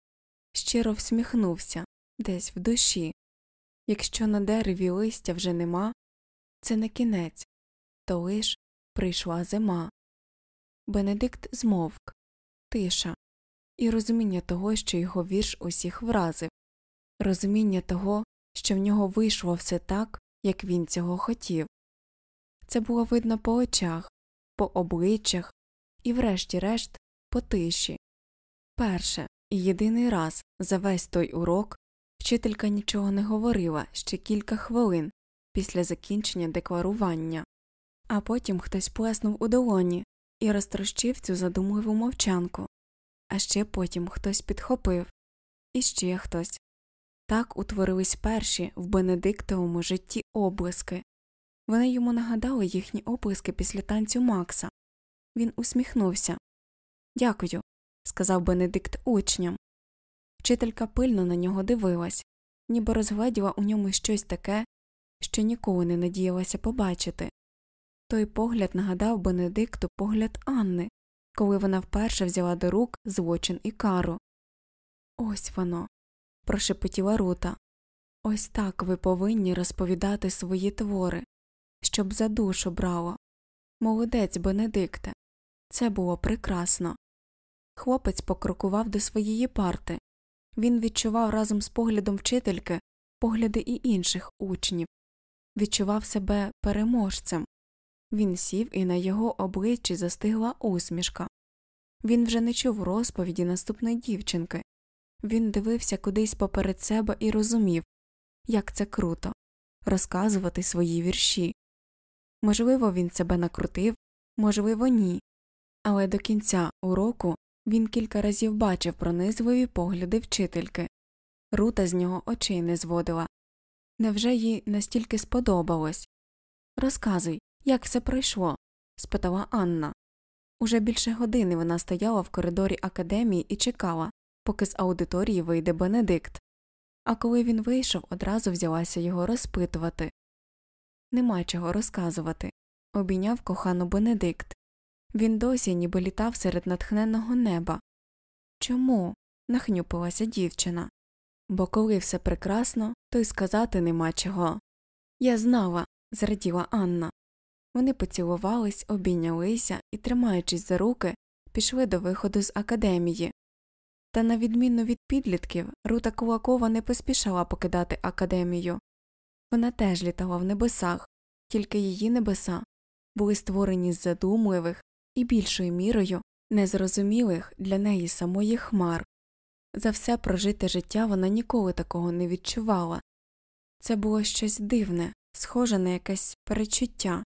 щиро всміхнувся десь в душі. Якщо на дереві листя вже нема, це не кінець, то лиш прийшла зима. Бенедикт змовк, тиша, і розуміння того, що його вірш усіх вразив, розуміння того, що в нього вийшло все так, як він цього хотів. Це було видно по очах, по обличчях і, врешті-решт, по тиші. Перше і єдиний раз за весь той урок вчителька нічого не говорила ще кілька хвилин після закінчення декларування, а потім хтось плеснув у долоні і розтрощив цю задумливу мовчанку, а ще потім хтось підхопив, і ще хтось. Так утворились перші в Бенедиктовому житті облиски. Вони йому нагадали їхні оплески після танцю Макса. Він усміхнувся. Дякую, сказав Бенедикт учням. Вчителька пильно на нього дивилась, ніби розгледіла у ньому щось таке, що ніколи не надіялася побачити. Той погляд нагадав Бенедикту погляд Анни, коли вона вперше взяла до рук злочин і кару. Ось воно. прошепотіла Рута. Ось так ви повинні розповідати свої твори, щоб за душу брало. Молодець, Бенедикте. Це було прекрасно. Хлопець покрокував до своєї парти. Він відчував разом з поглядом вчительки погляди і інших учнів, відчував себе переможцем. Він сів і на його обличчі застигла усмішка. Він вже не чув розповіді наступної дівчинки. Він дивився кудись поперед себе і розумів, як це круто розказувати свої вірші. Можливо, він себе накрутив, можливо, ні. Але до кінця уроку він кілька разів бачив пронизливі погляди вчительки. Рута з нього очей не зводила. Невже їй настільки сподобалось? Розказуй, як все пройшло? спитала Анна. Уже більше години вона стояла в коридорі академії і чекала, поки з аудиторії вийде Бенедикт. а коли він вийшов, одразу взялася його розпитувати. Нема чого розказувати, обійняв кохану Бенедикт. Він досі ніби літав серед натхненного неба. Чому? нахнюпилася дівчина. Бо коли все прекрасно, то й сказати нема чого. Я знала, зраділа Анна. Вони поцілувались, обійнялися і, тримаючись за руки, пішли до виходу з академії. Та, на відміну від підлітків, Рута Кулакова не поспішала покидати академію. Вона теж літала в небесах, тільки її небеса були створені з задумливих і більшою мірою незрозумілих для неї самої хмар. За все прожите життя вона ніколи такого не відчувала. Це було щось дивне, схоже на якесь перечуття,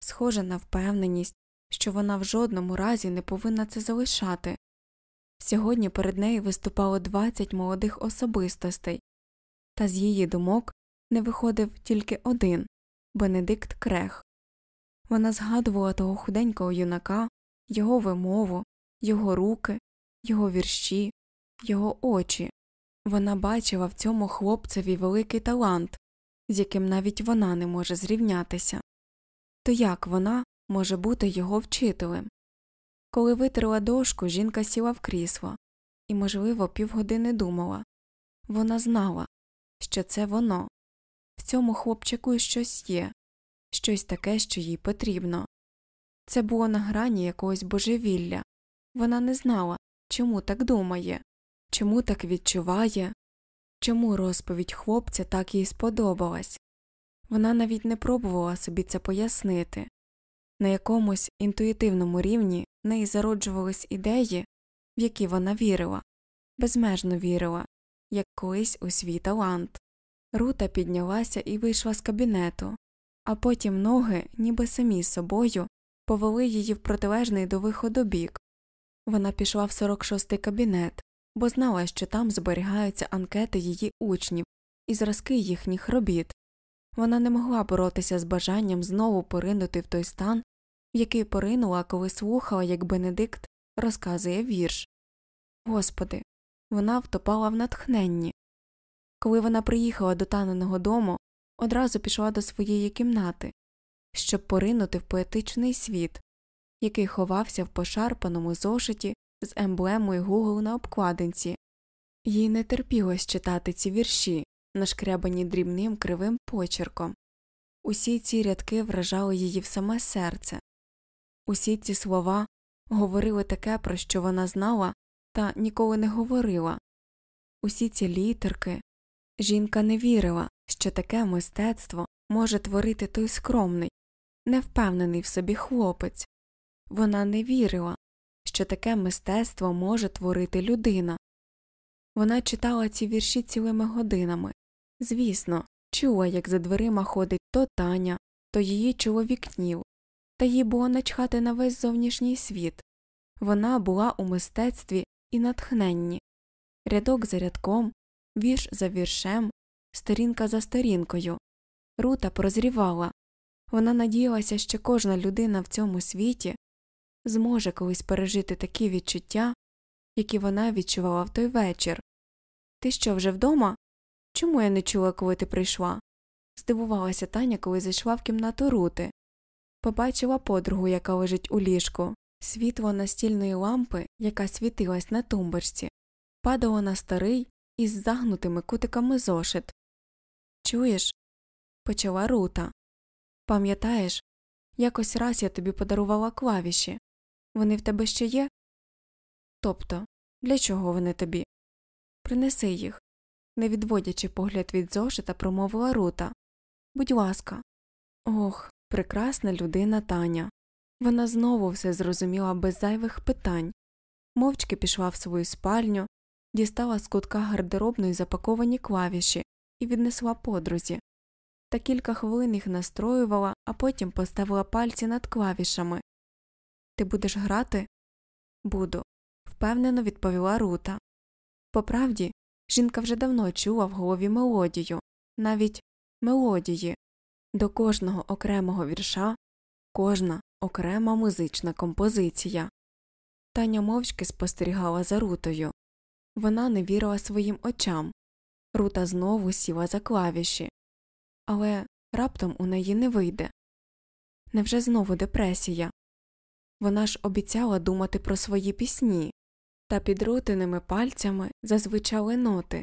схоже на впевненість, що вона в жодному разі не повинна це залишати. Сьогодні перед нею виступало 20 молодих особистостей, та з її думок не виходив тільки один Бенедикт Крех. Вона згадувала того худенького юнака, його вимову, його руки, його вірші, його очі. Вона бачила в цьому хлопцеві великий талант, з яким навіть вона не може зрівнятися. То як вона може бути його вчителем? Коли витерла дошку, жінка сіла в крісло і, можливо, півгодини думала вона знала, що це воно. В цьому хлопчику щось є, щось таке, що їй потрібно. Це було на грані якогось божевілля. Вона не знала, чому так думає, чому так відчуває, чому розповідь хлопця так їй сподобалась. Вона навіть не пробувала собі це пояснити. На якомусь інтуїтивному рівні в неї зароджувались ідеї, в які вона вірила, безмежно вірила, як колись у свій талант. Рута піднялася і вийшла з кабінету, а потім ноги, ніби самі собою, повели її в протилежний до виходу бік. Вона пішла в 46-й кабінет, бо знала, що там зберігаються анкети її учнів і зразки їхніх робіт. Вона не могла боротися з бажанням знову поринути в той стан, в який поринула, коли слухала, як Бенедикт розказує вірш. Господи, вона втопала в натхненні. Коли вона приїхала до таненого дому, одразу пішла до своєї кімнати, щоб поринути в поетичний світ, який ховався в пошарпаному зошиті з емблемою Google на обкладинці. Їй не терпілось читати ці вірші, нашкрябані дрібним кривим почерком. Усі ці рядки вражали її в саме серце. Усі ці слова говорили таке, про що вона знала, та ніколи не говорила. Усі ці літерки. Жінка не вірила, що таке мистецтво може творити той скромний, невпевнений в собі хлопець. Вона не вірила, що таке мистецтво може творити людина. Вона читала ці вірші цілими годинами. Звісно, чула, як за дверима ходить то Таня, то її чоловік Ніл, та їй було начхати на весь зовнішній світ. Вона була у мистецтві і натхненні. Рядок за рядком, вірш за віршем, сторінка за сторінкою. Рута прозрівала. Вона надіялася, що кожна людина в цьому світі зможе колись пережити такі відчуття, які вона відчувала в той вечір. Ти що вже вдома? Чому я не чула, коли ти прийшла? здивувалася Таня, коли зайшла в кімнату Рути. Побачила подругу, яка лежить у ліжку. Світло настільної лампи, яка світилась на тумбочці, падало на старий із загнутими кутиками зошит. Чуєш? почала Рута. Пам'ятаєш, якось раз я тобі подарувала клавіші. Вони в тебе ще є? Тобто, для чого вони тобі? Принеси їх, не відводячи погляд від зошита, промовила Рута. Будь ласка. Ох, прекрасна людина Таня. Вона знову все зрозуміла без зайвих питань, мовчки пішла в свою спальню, дістала з кутка гардеробної запаковані клавіші і віднесла подрузі. Та кілька хвилин їх настроювала, а потім поставила пальці над клавішами. Ти будеш грати? Буду, впевнено відповіла Рута. Поправді, жінка вже давно чула в голові мелодію, навіть мелодії, до кожного окремого вірша, кожна окрема музична композиція. Таня мовчки спостерігала за рутою. Вона не вірила своїм очам. Рута знову сіла за клавіші, але раптом у неї не вийде. Невже знову депресія? Вона ж обіцяла думати про свої пісні, та під рутиними пальцями зазвичали ноти,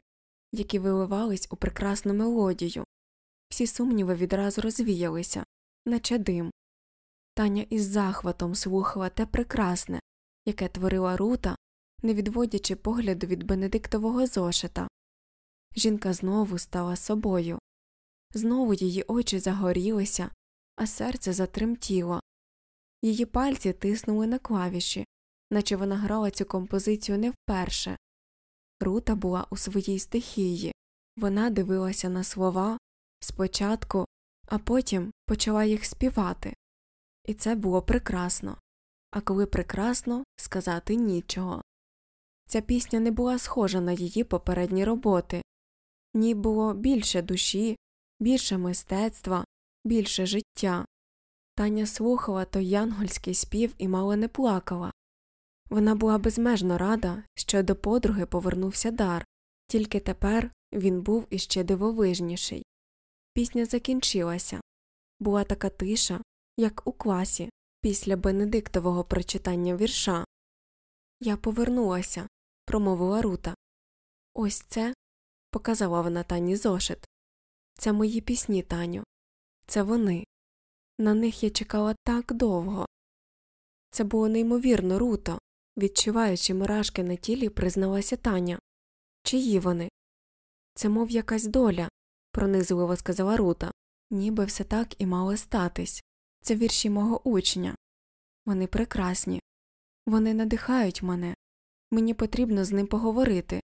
які виливались у прекрасну мелодію. Всі сумніви відразу розвіялися, наче дим. Таня із захватом слухала те прекрасне, яке творила рута, не відводячи погляду від Бенедиктового зошита. Жінка знову стала собою. Знову її очі загорілися, а серце затремтіло. Її пальці тиснули на клавіші, наче вона грала цю композицію не вперше. Рута була у своїй стихії, вона дивилася на слова спочатку, а потім почала їх співати. І це було прекрасно. А коли прекрасно, сказати нічого. Ця пісня не була схожа на її попередні роботи, ній було більше душі, більше мистецтва, більше життя. Таня слухала той янгольський спів і мало не плакала. Вона була безмежно рада, що до подруги повернувся дар, тільки тепер він був іще дивовижніший. Пісня закінчилася була така тиша, як у класі, після Бенедиктового прочитання вірша. Я повернулася, промовила Рута. Ось це, показала вона Тані зошит. Це мої пісні, Таню. Це вони. На них я чекала так довго. Це було неймовірно руто, відчуваючи мурашки на тілі, призналася Таня. Чиї вони? Це, мов якась доля, пронизливо сказала Рута. Ніби все так і мало статись. Це вірші мого учня. Вони прекрасні. Вони надихають мене. Мені потрібно з ним поговорити.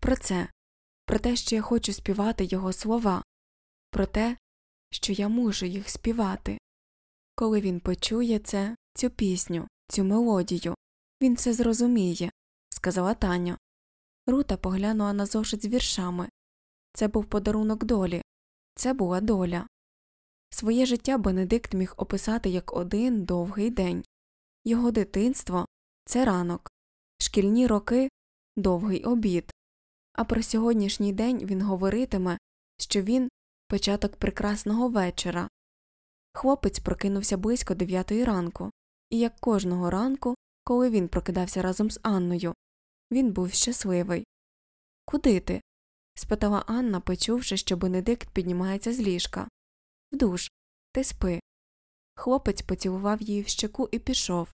Про це, про те, що я хочу співати його слова, про те, що я мушу їх співати. Коли він почує це, цю пісню, цю мелодію, він все зрозуміє, сказала Таня. Рута поглянула на зошит з віршами. Це був подарунок долі, це була доля. Своє життя Бенедикт міг описати як один довгий день його дитинство це ранок, шкільні роки довгий обід. А про сьогоднішній день він говоритиме, що він початок прекрасного вечора. Хлопець прокинувся близько дев'ятої ранку, і як кожного ранку, коли він прокидався разом з Анною, він був щасливий. Куди ти? спитала Анна, почувши, що Бенедикт піднімається з ліжка. В душ, ти спи. Хлопець поцілував її в щеку і пішов.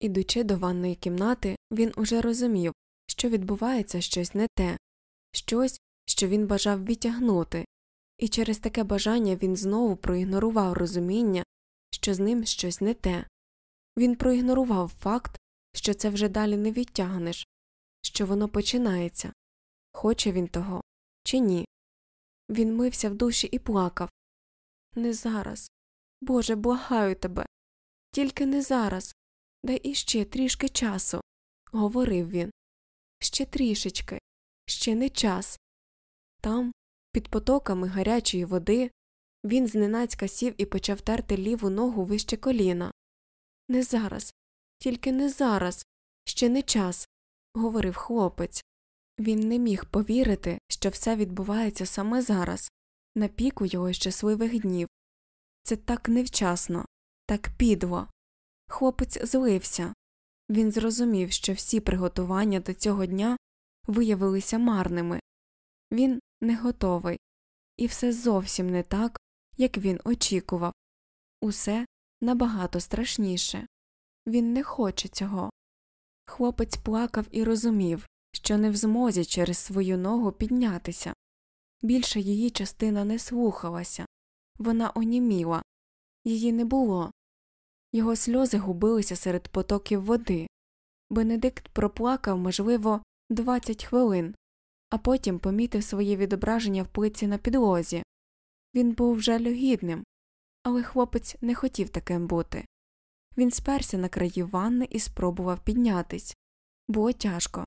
Ідучи до ванної кімнати, він уже розумів, що відбувається щось не те, щось, що він бажав відтягнути, і через таке бажання він знову проігнорував розуміння, що з ним щось не те. Він проігнорував факт, що це вже далі не відтягнеш, що воно починається. Хоче він того чи ні. Він мився в душі і плакав. Не зараз. Боже, благаю тебе. Тільки не зараз. Дай іще трішки часу, говорив він. Ще трішечки, ще не час. Там, під потоками гарячої води, він зненацька сів і почав терти ліву ногу вище коліна. Не зараз, тільки не зараз, ще не час, говорив хлопець. Він не міг повірити, що все відбувається саме зараз, на піку його щасливих днів. Це так невчасно, так підло. Хлопець злився. Він зрозумів, що всі приготування до цього дня виявилися марними. Він не готовий, і все зовсім не так, як він очікував. Усе набагато страшніше. Він не хоче цього. Хлопець плакав і розумів, що не в змозі через свою ногу піднятися. Більше її частина не слухалася, вона оніміла, її не було. Його сльози губилися серед потоків води. Бенедикт проплакав, можливо, 20 хвилин, а потім помітив своє відображення в плиці на підлозі. Він був жалюгідним, але хлопець не хотів таким бути. Він сперся на краї ванни і спробував піднятись. Було тяжко,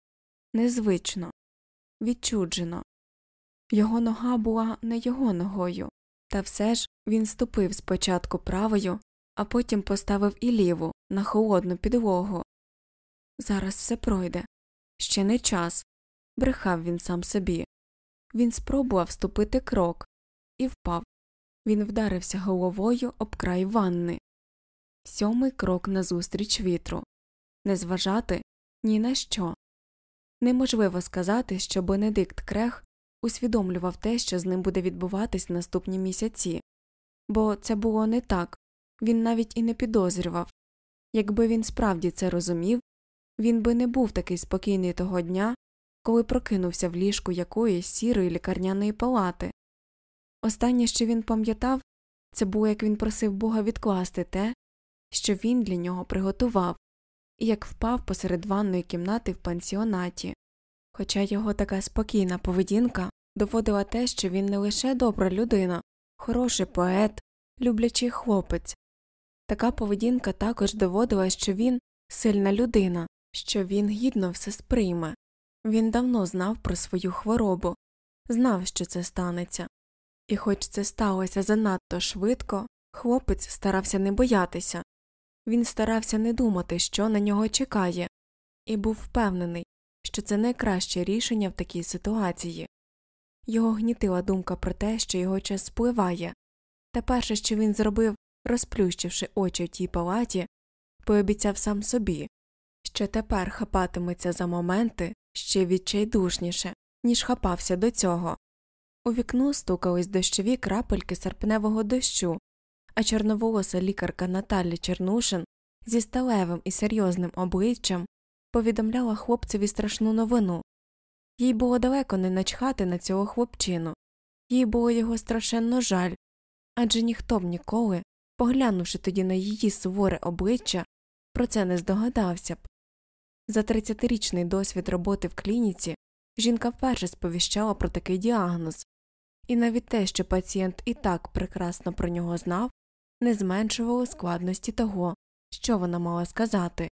незвично, відчуджено. Його нога була не його ногою, та все ж він ступив спочатку правою, а потім поставив і ліву на холодну підлогу. Зараз все пройде. Ще не час, брехав він сам собі. Він спробував ступити крок і впав. Він вдарився головою об край ванни. Сьомий крок назустріч вітру. Не зважати ні на що. Неможливо сказати, що Бенедикт Крех усвідомлював те, що з ним буде відбуватись наступні місяці, бо це було не так він навіть і не підозрював. Якби він справді це розумів, він би не був такий спокійний того дня, коли прокинувся в ліжку якоїсь сірої лікарняної палати. Останнє, що він пам'ятав, це було, як він просив Бога відкласти те, що він для нього приготував, і як впав посеред ванної кімнати в пансіонаті. Хоча його така спокійна поведінка доводила те, що він не лише добра людина, хороший поет, люблячий хлопець. Така поведінка також доводила, що він сильна людина, що він гідно все сприйме. Він давно знав про свою хворобу, знав, що це станеться. І хоч це сталося занадто швидко, хлопець старався не боятися, він старався не думати, що на нього чекає, і був впевнений, що це найкраще рішення в такій ситуації. Його гнітила думка про те, що його час спливає, та перше, що він зробив, розплющивши очі в тій палаті, пообіцяв сам собі, що тепер хапатиметься за моменти ще відчайдушніше, ніж хапався до цього. У вікно стукались дощові крапельки серпневого дощу, а чорноволоса лікарка Наталі Чернушин зі сталевим і серйозним обличчям повідомляла хлопцеві страшну новину. Їй було далеко не начхати на цього хлопчину, їй було його страшенно жаль, адже ніхто б ніколи, поглянувши тоді на її суворе обличчя, про це не здогадався б. За 30-річний досвід роботи в клініці жінка вперше сповіщала про такий діагноз, і навіть те, що пацієнт і так прекрасно про нього знав, не зменшувало складності того, що вона мала сказати.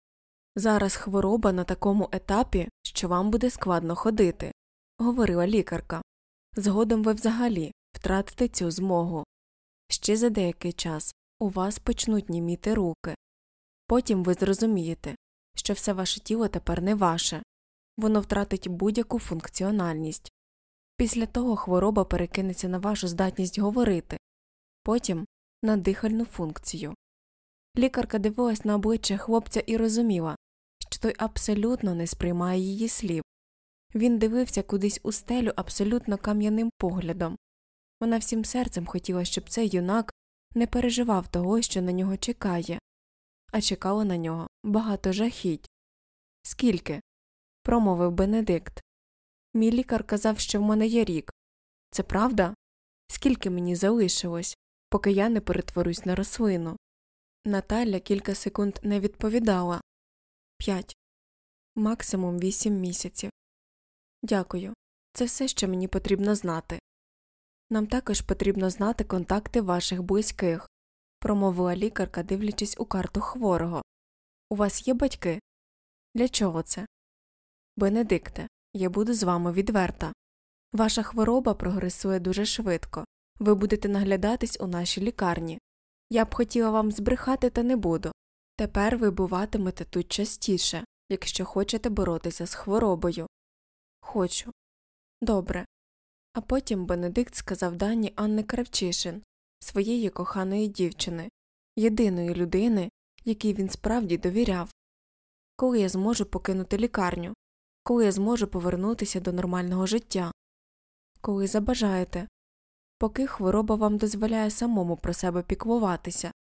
Зараз хвороба на такому етапі, що вам буде складно ходити, говорила лікарка. Згодом ви взагалі втратите цю змогу. Ще за деякий час у вас почнуть німіти руки. Потім ви зрозумієте, що все ваше тіло тепер не ваше, воно втратить будь-яку функціональність. Після того хвороба перекинеться на вашу здатність говорити, потім на дихальну функцію. Лікарка дивилась на обличчя хлопця і розуміла, що той абсолютно не сприймає її слів. Він дивився кудись у стелю абсолютно кам'яним поглядом. Вона всім серцем хотіла, щоб цей юнак не переживав того, що на нього чекає, а чекало на нього багато жахіть. Скільки? промовив Бенедикт. Мій лікар казав, що в мене є рік. Це правда? Скільки мені залишилось, поки я не перетворюсь на рослину? Наталя кілька секунд не відповідала п'ять, максимум вісім місяців. Дякую. Це все, що мені потрібно знати. Нам також потрібно знати контакти ваших близьких, промовила лікарка, дивлячись у карту хворого. У вас є батьки? Для чого це? Бенедикте, я буду з вами відверта. Ваша хвороба прогресує дуже швидко. Ви будете наглядатись у нашій лікарні. Я б хотіла вам збрехати, та не буду. Тепер ви буватимете тут частіше, якщо хочете боротися з хворобою. Хочу. Добре. А потім Бенедикт сказав дані Анни Кравчишин, своєї коханої дівчини, єдиної людини, якій він справді довіряв. Коли я зможу покинути лікарню, коли я зможу повернутися до нормального життя, коли забажаєте, поки хвороба вам дозволяє самому про себе піклуватися,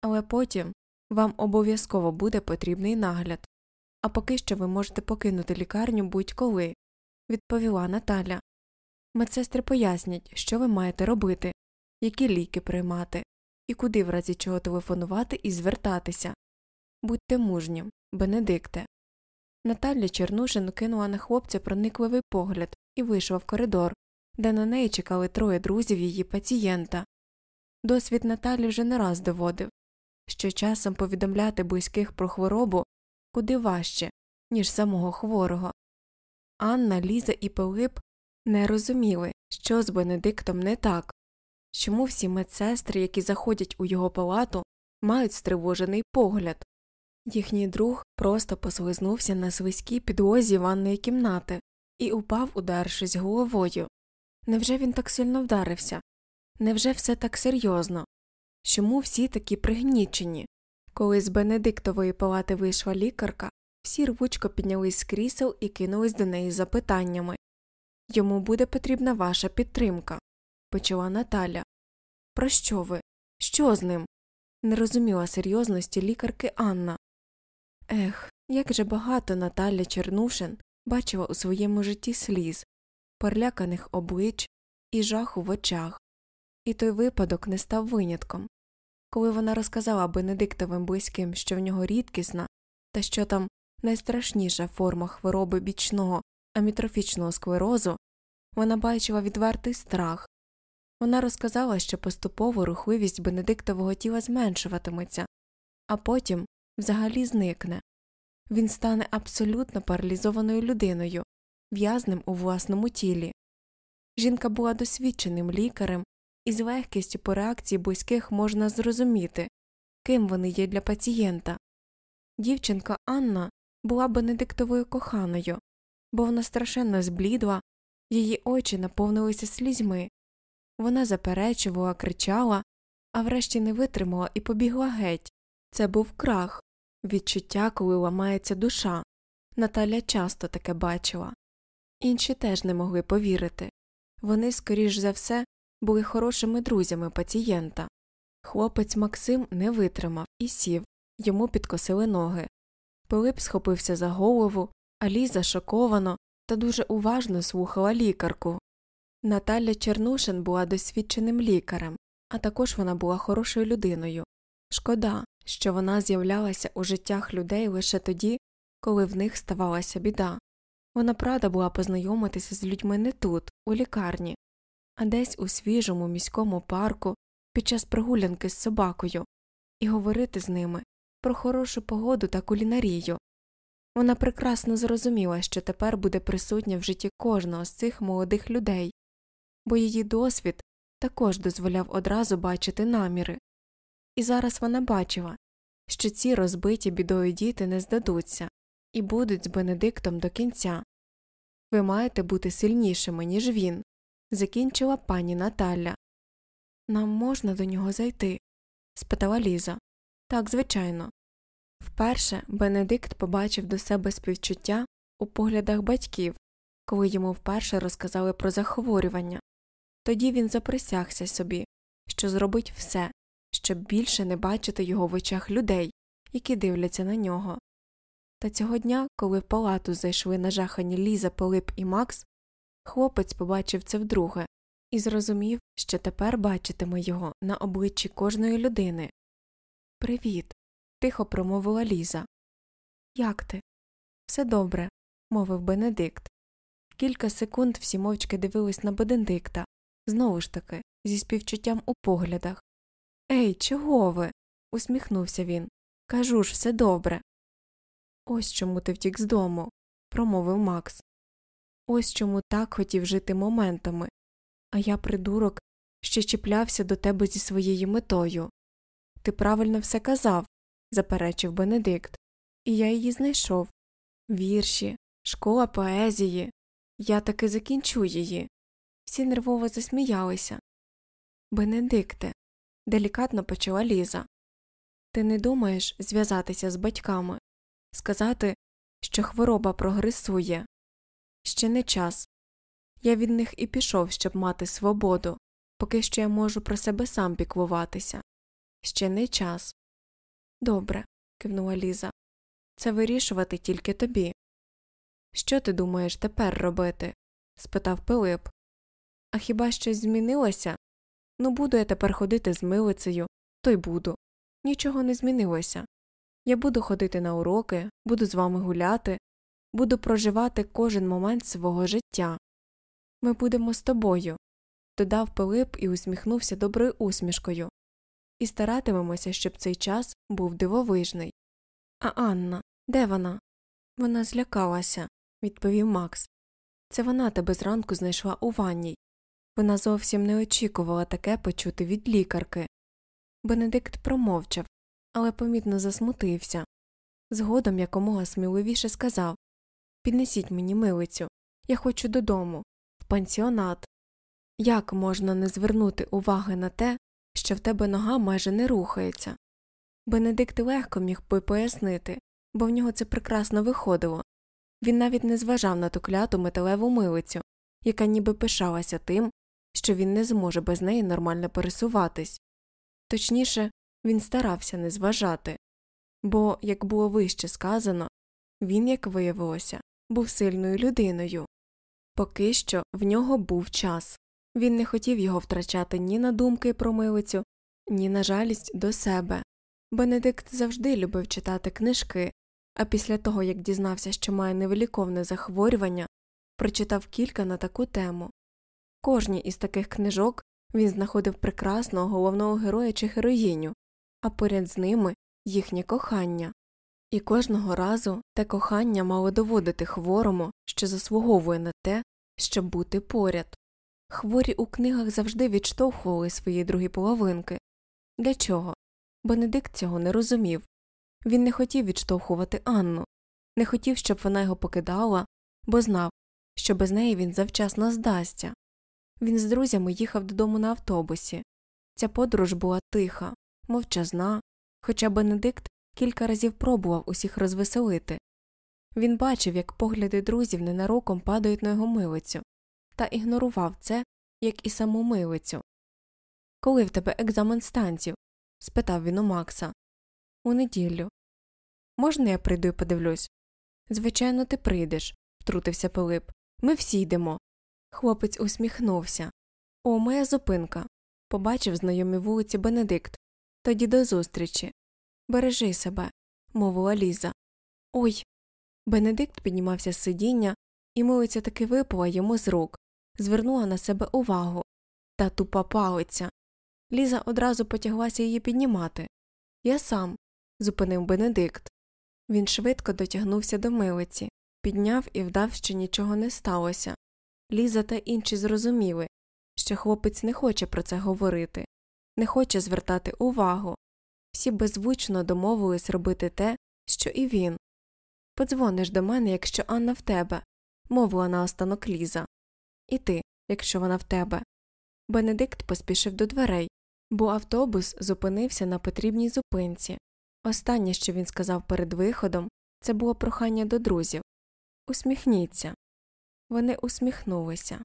але потім вам обов'язково буде потрібний нагляд, а поки що ви можете покинути лікарню будь-коли, відповіла Наталя. Медсестри пояснять, що ви маєте робити, які ліки приймати, і куди в разі чого телефонувати і звертатися. Будьте мужнім, Бенедикте. Наталя Чернушин кинула на хлопця проникливий погляд і вийшла в коридор, де на неї чекали троє друзів її пацієнта. Досвід Наталі вже не раз доводив, що часом повідомляти близьких про хворобу куди важче, ніж самого хворого. Анна, Ліза і Пилип не розуміли, що з Бенедиктом не так, чому всі медсестри, які заходять у його палату, мають стривожений погляд. Їхній друг просто послизнувся на свиській підлозі ванної кімнати і упав, ударившись головою. Невже він так сильно вдарився? Невже все так серйозно? Чому всі такі пригнічені? Коли з Бенедиктової палати вийшла лікарка, всі рвучко піднялись з крісел і кинулись до неї запитаннями Йому буде потрібна ваша підтримка, почала Наталя. Про що ви? Що з ним? Не розуміла серйозності лікарки Анна. Ех, як же багато Наталя Чернушин бачила у своєму житті сліз, переляканих облич і жаху в очах, і той випадок не став винятком. Коли вона розказала Бенедиктовим близьким, що в нього рідкісна, та що там найстрашніша форма хвороби бічного амітрофічного склерозу, вона бачила відвертий страх. Вона розказала, що поступово рухливість Бенедиктового тіла зменшуватиметься, а потім взагалі зникне він стане абсолютно паралізованою людиною, в'язним у власному тілі. Жінка була досвідченим лікарем, і з легкістю по реакції близьких можна зрозуміти, ким вони є для пацієнта. Дівчинка Анна була Бенедиктовою коханою, бо вона страшенно зблідла, її очі наповнилися слізьми. Вона заперечувала, кричала, а врешті не витримала і побігла геть. Це був крах, відчуття, коли ламається душа. Наталя часто таке бачила. Інші теж не могли повірити вони, скоріш за все, були хорошими друзями пацієнта. Хлопець Максим не витримав і сів, йому підкосили ноги. Пилип схопився за голову, а Ліза шоковано та дуже уважно слухала лікарку. Наталя Чернушин була досвідченим лікарем, а також вона була хорошою людиною. Шкода, що вона з'являлася у життях людей лише тоді, коли в них ставалася біда. Вона правда була познайомитися з людьми не тут, у лікарні, а десь у свіжому міському парку під час прогулянки з собакою, і говорити з ними про хорошу погоду та кулінарію. Вона прекрасно зрозуміла, що тепер буде присутня в житті кожного з цих молодих людей, бо її досвід також дозволяв одразу бачити наміри. І зараз вона бачила, що ці розбиті бідою діти не здадуться і будуть з Бенедиктом до кінця. Ви маєте бути сильнішими, ніж він, закінчила пані Наталя. Нам можна до нього зайти? спитала Ліза. Так, звичайно. Вперше Бенедикт побачив до себе співчуття у поглядах батьків, коли йому вперше розказали про захворювання. Тоді він заприсягся собі, що зробить все, щоб більше не бачити його в очах людей, які дивляться на нього. Та цього дня, коли в палату зайшли нажахані Ліза, Пилип і Макс, хлопець побачив це вдруге і зрозумів, що тепер бачитиме його на обличчі кожної людини. Привіт. тихо промовила Ліза. Як ти? Все добре, мовив Бенедикт. Кілька секунд всі мовчки дивились на Бенедикта, знову ж таки, зі співчуттям у поглядах. Ей, чого ви? усміхнувся він. Кажу ж, все добре. Ось чому ти втік з дому, промовив Макс. Ось чому так хотів жити моментами, а я, придурок, ще чіплявся до тебе зі своєю метою. Ти правильно все казав, заперечив Бенедикт, і я її знайшов. Вірші, школа поезії. Я таки закінчу її. Всі нервово засміялися. Бенедикте, делікатно почала Ліза. Ти не думаєш зв'язатися з батьками, сказати, що хвороба прогресує. Ще не час. Я від них і пішов, щоб мати свободу, поки що я можу про себе сам піклуватися. Ще не час. Добре, кивнула Ліза. Це вирішувати тільки тобі. Що ти думаєш тепер робити? спитав Пилип. А хіба щось змінилося? Ну, буду я тепер ходити з милицею, то й буду. Нічого не змінилося. Я буду ходити на уроки, буду з вами гуляти, буду проживати кожен момент свого життя. Ми будемо з тобою, додав Пилип і усміхнувся доброю усмішкою, і старатимемося, щоб цей час був дивовижний. А Анна, де вона? Вона злякалася, відповів Макс. Це вона тебе зранку знайшла у ванній. Вона зовсім не очікувала таке почути від лікарки. Бенедикт промовчав, але помітно засмутився. Згодом якомога сміливіше сказав Піднесіть мені милицю, я хочу додому, в пансіонат. Як можна не звернути уваги на те, що в тебе нога майже не рухається? Бенедикт легко міг би пояснити, бо в нього це прекрасно виходило. Він навіть не зважав на ту кляту металеву милицю, яка ніби пишалася тим, що він не зможе без неї нормально пересуватись. Точніше, він старався не зважати, бо, як було вище сказано, він, як виявилося, був сильною людиною. Поки що в нього був час. Він не хотів його втрачати ні на думки про милицю, ні на жалість до себе. Бенедикт завжди любив читати книжки, а після того, як дізнався, що має невиліковне захворювання, прочитав кілька на таку тему. Кожній із таких книжок він знаходив прекрасного головного героя чи героїню, а поряд з ними їхнє кохання. І кожного разу те кохання мало доводити хворому, що заслуговує на те, щоб бути поряд. Хворі у книгах завжди відштовхували свої другі половинки. Для чого? Бенедикт цього не розумів. Він не хотів відштовхувати Анну, не хотів, щоб вона його покидала, бо знав, що без неї він завчасно здасться. Він з друзями їхав додому на автобусі. Ця подорож була тиха, мовчазна, хоча Бенедикт кілька разів пробував усіх розвеселити. Він бачив, як погляди друзів ненароком падають на його милицю, та ігнорував це, як і саму милицю. Коли в тебе екзамен станців? спитав він у Макса. У неділю. Можна я прийду і подивлюсь? Звичайно, ти прийдеш, втрутився Пилип. Ми всі йдемо. Хлопець усміхнувся. О, моя зупинка. Побачив знайомі вулиці Бенедикт. Тоді до зустрічі. Бережи себе, мовила Ліза. Ой. Бенедикт піднімався з сидіння, і милиця таки випала йому з рук, звернула на себе увагу. Та тупа палиця. Ліза одразу потяглася її піднімати. Я сам, зупинив Бенедикт. Він швидко дотягнувся до милиці, підняв і вдав, що нічого не сталося. Ліза та інші зрозуміли, що хлопець не хоче про це говорити, не хоче звертати увагу. Всі беззвучно домовились робити те, що і він. Подзвониш до мене, якщо Анна в тебе, мовила наостанок Ліза. І ти, якщо вона в тебе. Бенедикт поспішив до дверей, бо автобус зупинився на потрібній зупинці. Останнє, що він сказав перед виходом, це було прохання до друзів Усміхніться. Вони усміхнулися.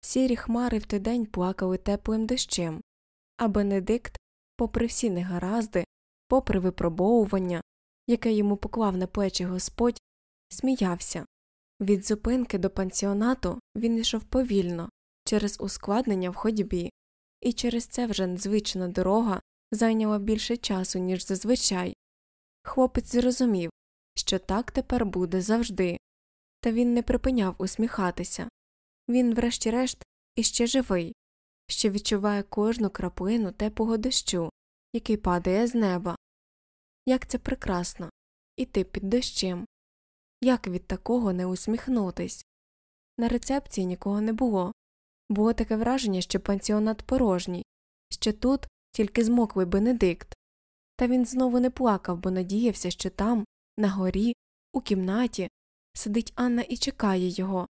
Сірі хмари в той день плакали теплим дощем, а Бенедикт, попри всі негаразди, попри випробовування, яке йому поклав на плечі Господь, сміявся. Від зупинки до пансіонату він йшов повільно, через ускладнення в ходьбі, і через це вже незвична дорога зайняла більше часу, ніж зазвичай. Хлопець зрозумів, що так тепер буде завжди, та він не припиняв усміхатися. Він, врешті-решт, іще живий, ще відчуває кожну краплину теплого дощу, який падає з неба. Як це прекрасно іти під дощем. Як від такого не усміхнутись? На рецепції нікого не було. Було таке враження, що пансіонат порожній, що тут тільки змоклий Бенедикт. Та він знову не плакав, бо надіявся, що там, на горі, у кімнаті, сидить Анна і чекає його.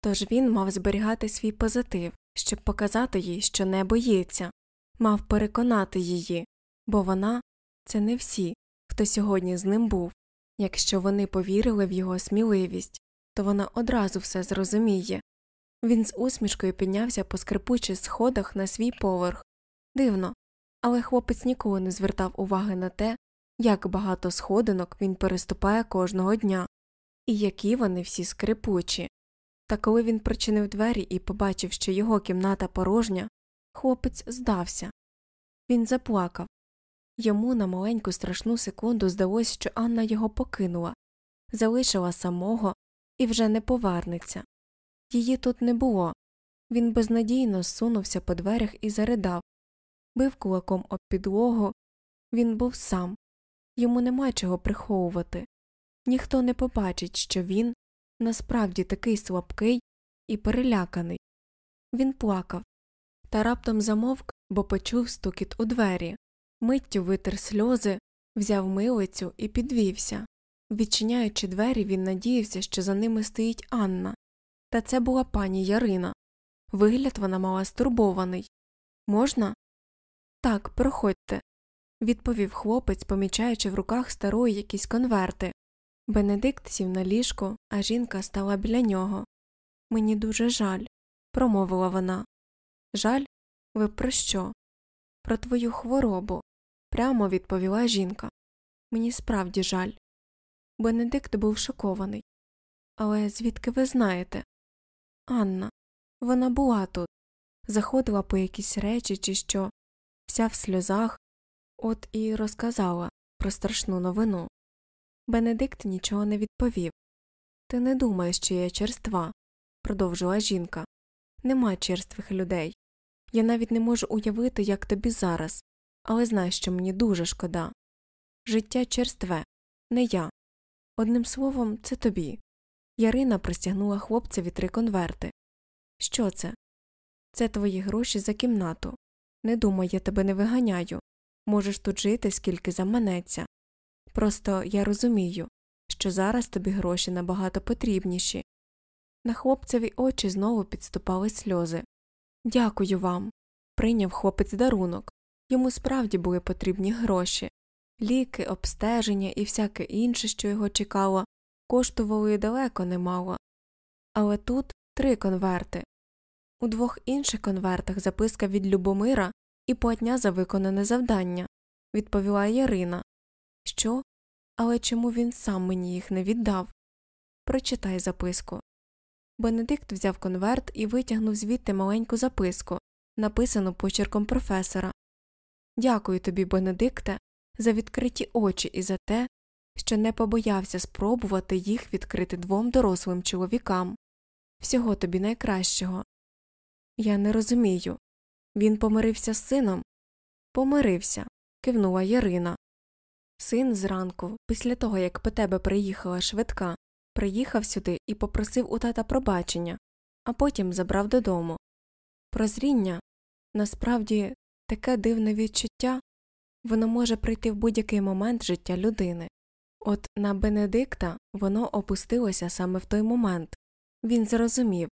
Тож він мав зберігати свій позитив, щоб показати їй, що не боїться, мав переконати її, бо вона це не всі, хто сьогодні з ним був. Якщо вони повірили в його сміливість, то вона одразу все зрозуміє. Він з усмішкою піднявся по скрипучих сходах на свій поверх. Дивно, але хлопець ніколи не звертав уваги на те, як багато сходинок він переступає кожного дня, і які вони всі скрипучі. Та коли він причинив двері і побачив, що його кімната порожня, хлопець здався. Він заплакав. Йому на маленьку страшну секунду здалось, що Анна його покинула, залишила самого і вже не повернеться. Її тут не було. Він безнадійно зсунувся по дверях і заридав, бив кулаком об підлогу. Він був сам, йому нема чого приховувати. Ніхто не побачить, що він насправді такий слабкий і переляканий. Він плакав, та раптом замовк, бо почув стукіт у двері. Миттю витер сльози, взяв милицю і підвівся. Відчиняючи двері, він надіявся, що за ними стоїть Анна. Та це була пані Ярина. Вигляд вона мала стурбований. Можна? Так, проходьте, відповів хлопець, помічаючи в руках старої якісь конверти. Бенедикт сів на ліжко, а жінка стала біля нього. Мені дуже жаль, промовила вона. Жаль? Ви про що? Про твою хворобу, прямо відповіла жінка. Мені справді жаль. Бенедикт був шокований. Але звідки ви знаєте? Анна, вона була тут, заходила по якісь речі, чи що, вся в сльозах, от і розказала про страшну новину. Бенедикт нічого не відповів. Ти не думаєш, що я черства, продовжила жінка. Нема черствих людей. Я навіть не можу уявити, як тобі зараз, але знай, що мені дуже шкода. Життя черстве, не я. Одним словом, це тобі. Ярина простягнула хлопцеві три конверти. Що це? Це твої гроші за кімнату. Не думай, я тебе не виганяю. Можеш тут жити, скільки заманеться. Просто я розумію, що зараз тобі гроші набагато потрібніші. На хлопцеві очі знову підступали сльози. Дякую вам. Прийняв хлопець дарунок. Йому справді були потрібні гроші. Ліки, обстеження і всяке інше, що його чекало, коштували далеко немало. Але тут три конверти. У двох інших конвертах записка від Любомира і платня за виконане завдання, відповіла Ярина. Що? Але чому він сам мені їх не віддав? Прочитай записку. Бенедикт взяв конверт і витягнув звідти маленьку записку, написану почерком професора. Дякую тобі, Бенедикте, за відкриті очі і за те, що не побоявся спробувати їх відкрити двом дорослим чоловікам. Всього тобі найкращого. Я не розумію. Він помирився з сином? Помирився, кивнула Ярина. Син зранку, після того як по тебе приїхала швидка, приїхав сюди і попросив у тата пробачення, а потім забрав додому. Прозріння насправді таке дивне відчуття воно може прийти в будь-який момент життя людини. От на Бенедикта воно опустилося саме в той момент він зрозумів,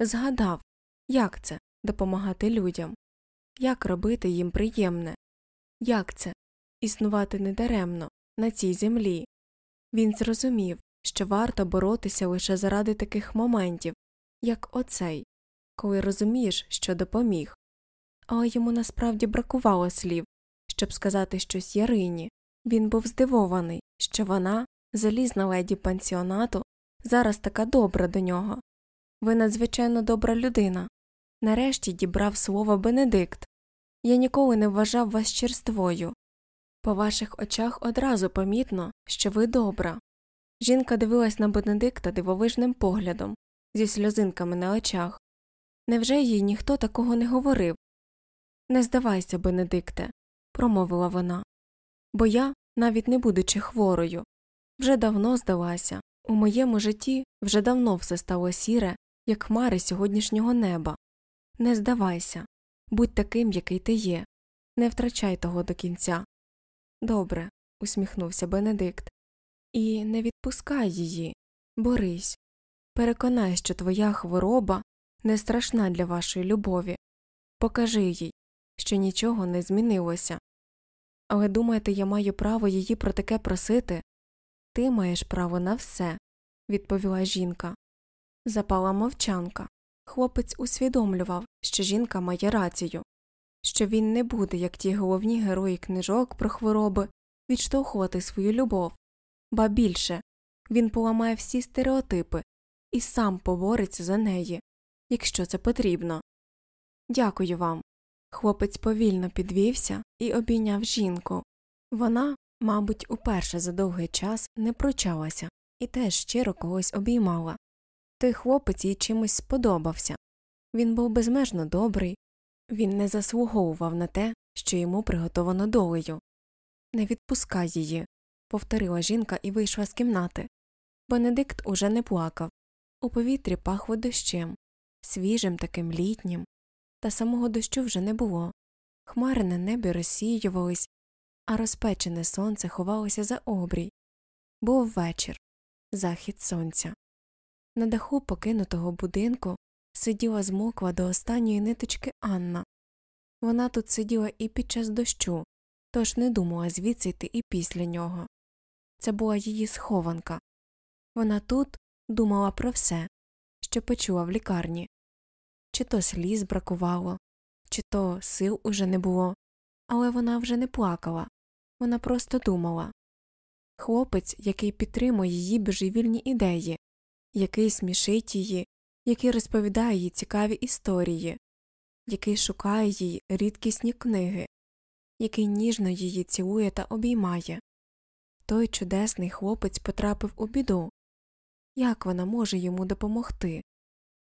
згадав, як це допомагати людям, як робити їм приємне, як це існувати недаремно на цій землі. Він зрозумів, що варто боротися лише заради таких моментів, як оцей, коли розумієш, що допоміг. Але йому насправді бракувало слів, щоб сказати щось Ярині. Він був здивований, що вона, залізна леді пансіонату, зараз така добра до нього. Ви надзвичайно добра людина. Нарешті дібрав слово Бенедикт. Я ніколи не вважав вас черствою. По ваших очах одразу помітно, що ви добра. Жінка дивилась на Бенедикта дивовижним поглядом, зі сльозинками на очах. Невже їй ніхто такого не говорив? Не здавайся, Бенедикте, промовила вона. Бо я, навіть не будучи хворою, вже давно здалася. У моєму житті вже давно все стало сіре, як хмари сьогоднішнього неба. Не здавайся, будь таким, який ти є, не втрачай того до кінця. Добре, усміхнувся Бенедикт. І не відпускай її, борись. Переконай, що твоя хвороба не страшна для вашої любові. Покажи їй, що нічого не змінилося. Але думаєте, я маю право її про таке просити? Ти маєш право на все, відповіла жінка. Запала мовчанка. Хлопець усвідомлював, що жінка має рацію, що він не буде, як ті головні герої книжок про хвороби, відштовхувати свою любов, ба більше він поламає всі стереотипи і сам побореться за неї, якщо це потрібно. Дякую вам. Хлопець повільно підвівся і обійняв жінку. Вона, мабуть, уперше за довгий час не пручалася і теж щиро когось обіймала. Той хлопець їй чимось сподобався. Він був безмежно добрий, він не заслуговував на те, що йому приготовано долею. Не відпускай її, повторила жінка і вийшла з кімнати. Бенедикт уже не плакав. У повітрі пахло дощем, свіжим таким літнім, та самого дощу вже не було. Хмари на небі розсіювались, а розпечене сонце ховалося за обрій. Був вечір, захід сонця. На даху покинутого будинку сиділа змокла до останньої ниточки Анна. Вона тут сиділа і під час дощу, тож не думала звідси йти і після нього. Це була її схованка. Вона тут думала про все, що почула в лікарні. Чи то сліз бракувало, чи то сил уже не було, але вона вже не плакала, вона просто думала. Хлопець, який підтримує її божевільні ідеї, який смішить її, який розповідає їй цікаві історії, який шукає їй рідкісні книги, який ніжно її цілує та обіймає. Той чудесний хлопець потрапив у біду. Як вона може йому допомогти?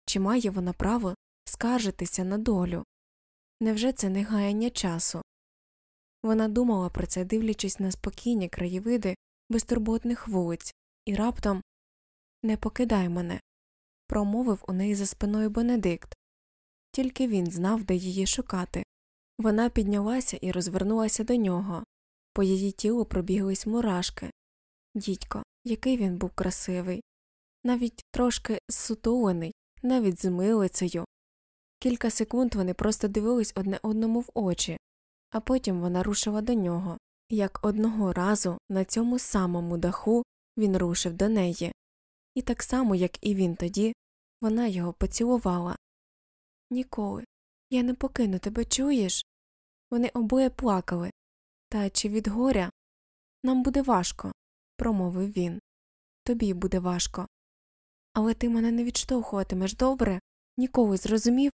Чи має вона право скаржитися на долю? Невже це не гаяння часу? Вона думала про це, дивлячись на спокійні краєвиди безтурботних вулиць, і раптом не покидай мене, промовив у неї за спиною Бенедикт. Тільки він знав, де її шукати. Вона піднялася і розвернулася до нього. По її тілу пробіглись мурашки. Дідько, який він був красивий, навіть трошки зсутулений, навіть з милицею. Кілька секунд вони просто дивились одне одному в очі, а потім вона рушила до нього, як одного разу на цьому самому даху він рушив до неї, і так само, як і він тоді, вона його поцілувала. Ніколи, я не покину тебе, чуєш? Вони обоє плакали. Та чи від горя? Нам буде важко, промовив він. Тобі буде важко. Але ти мене не відштовхуватимеш добре, ніколи зрозумів,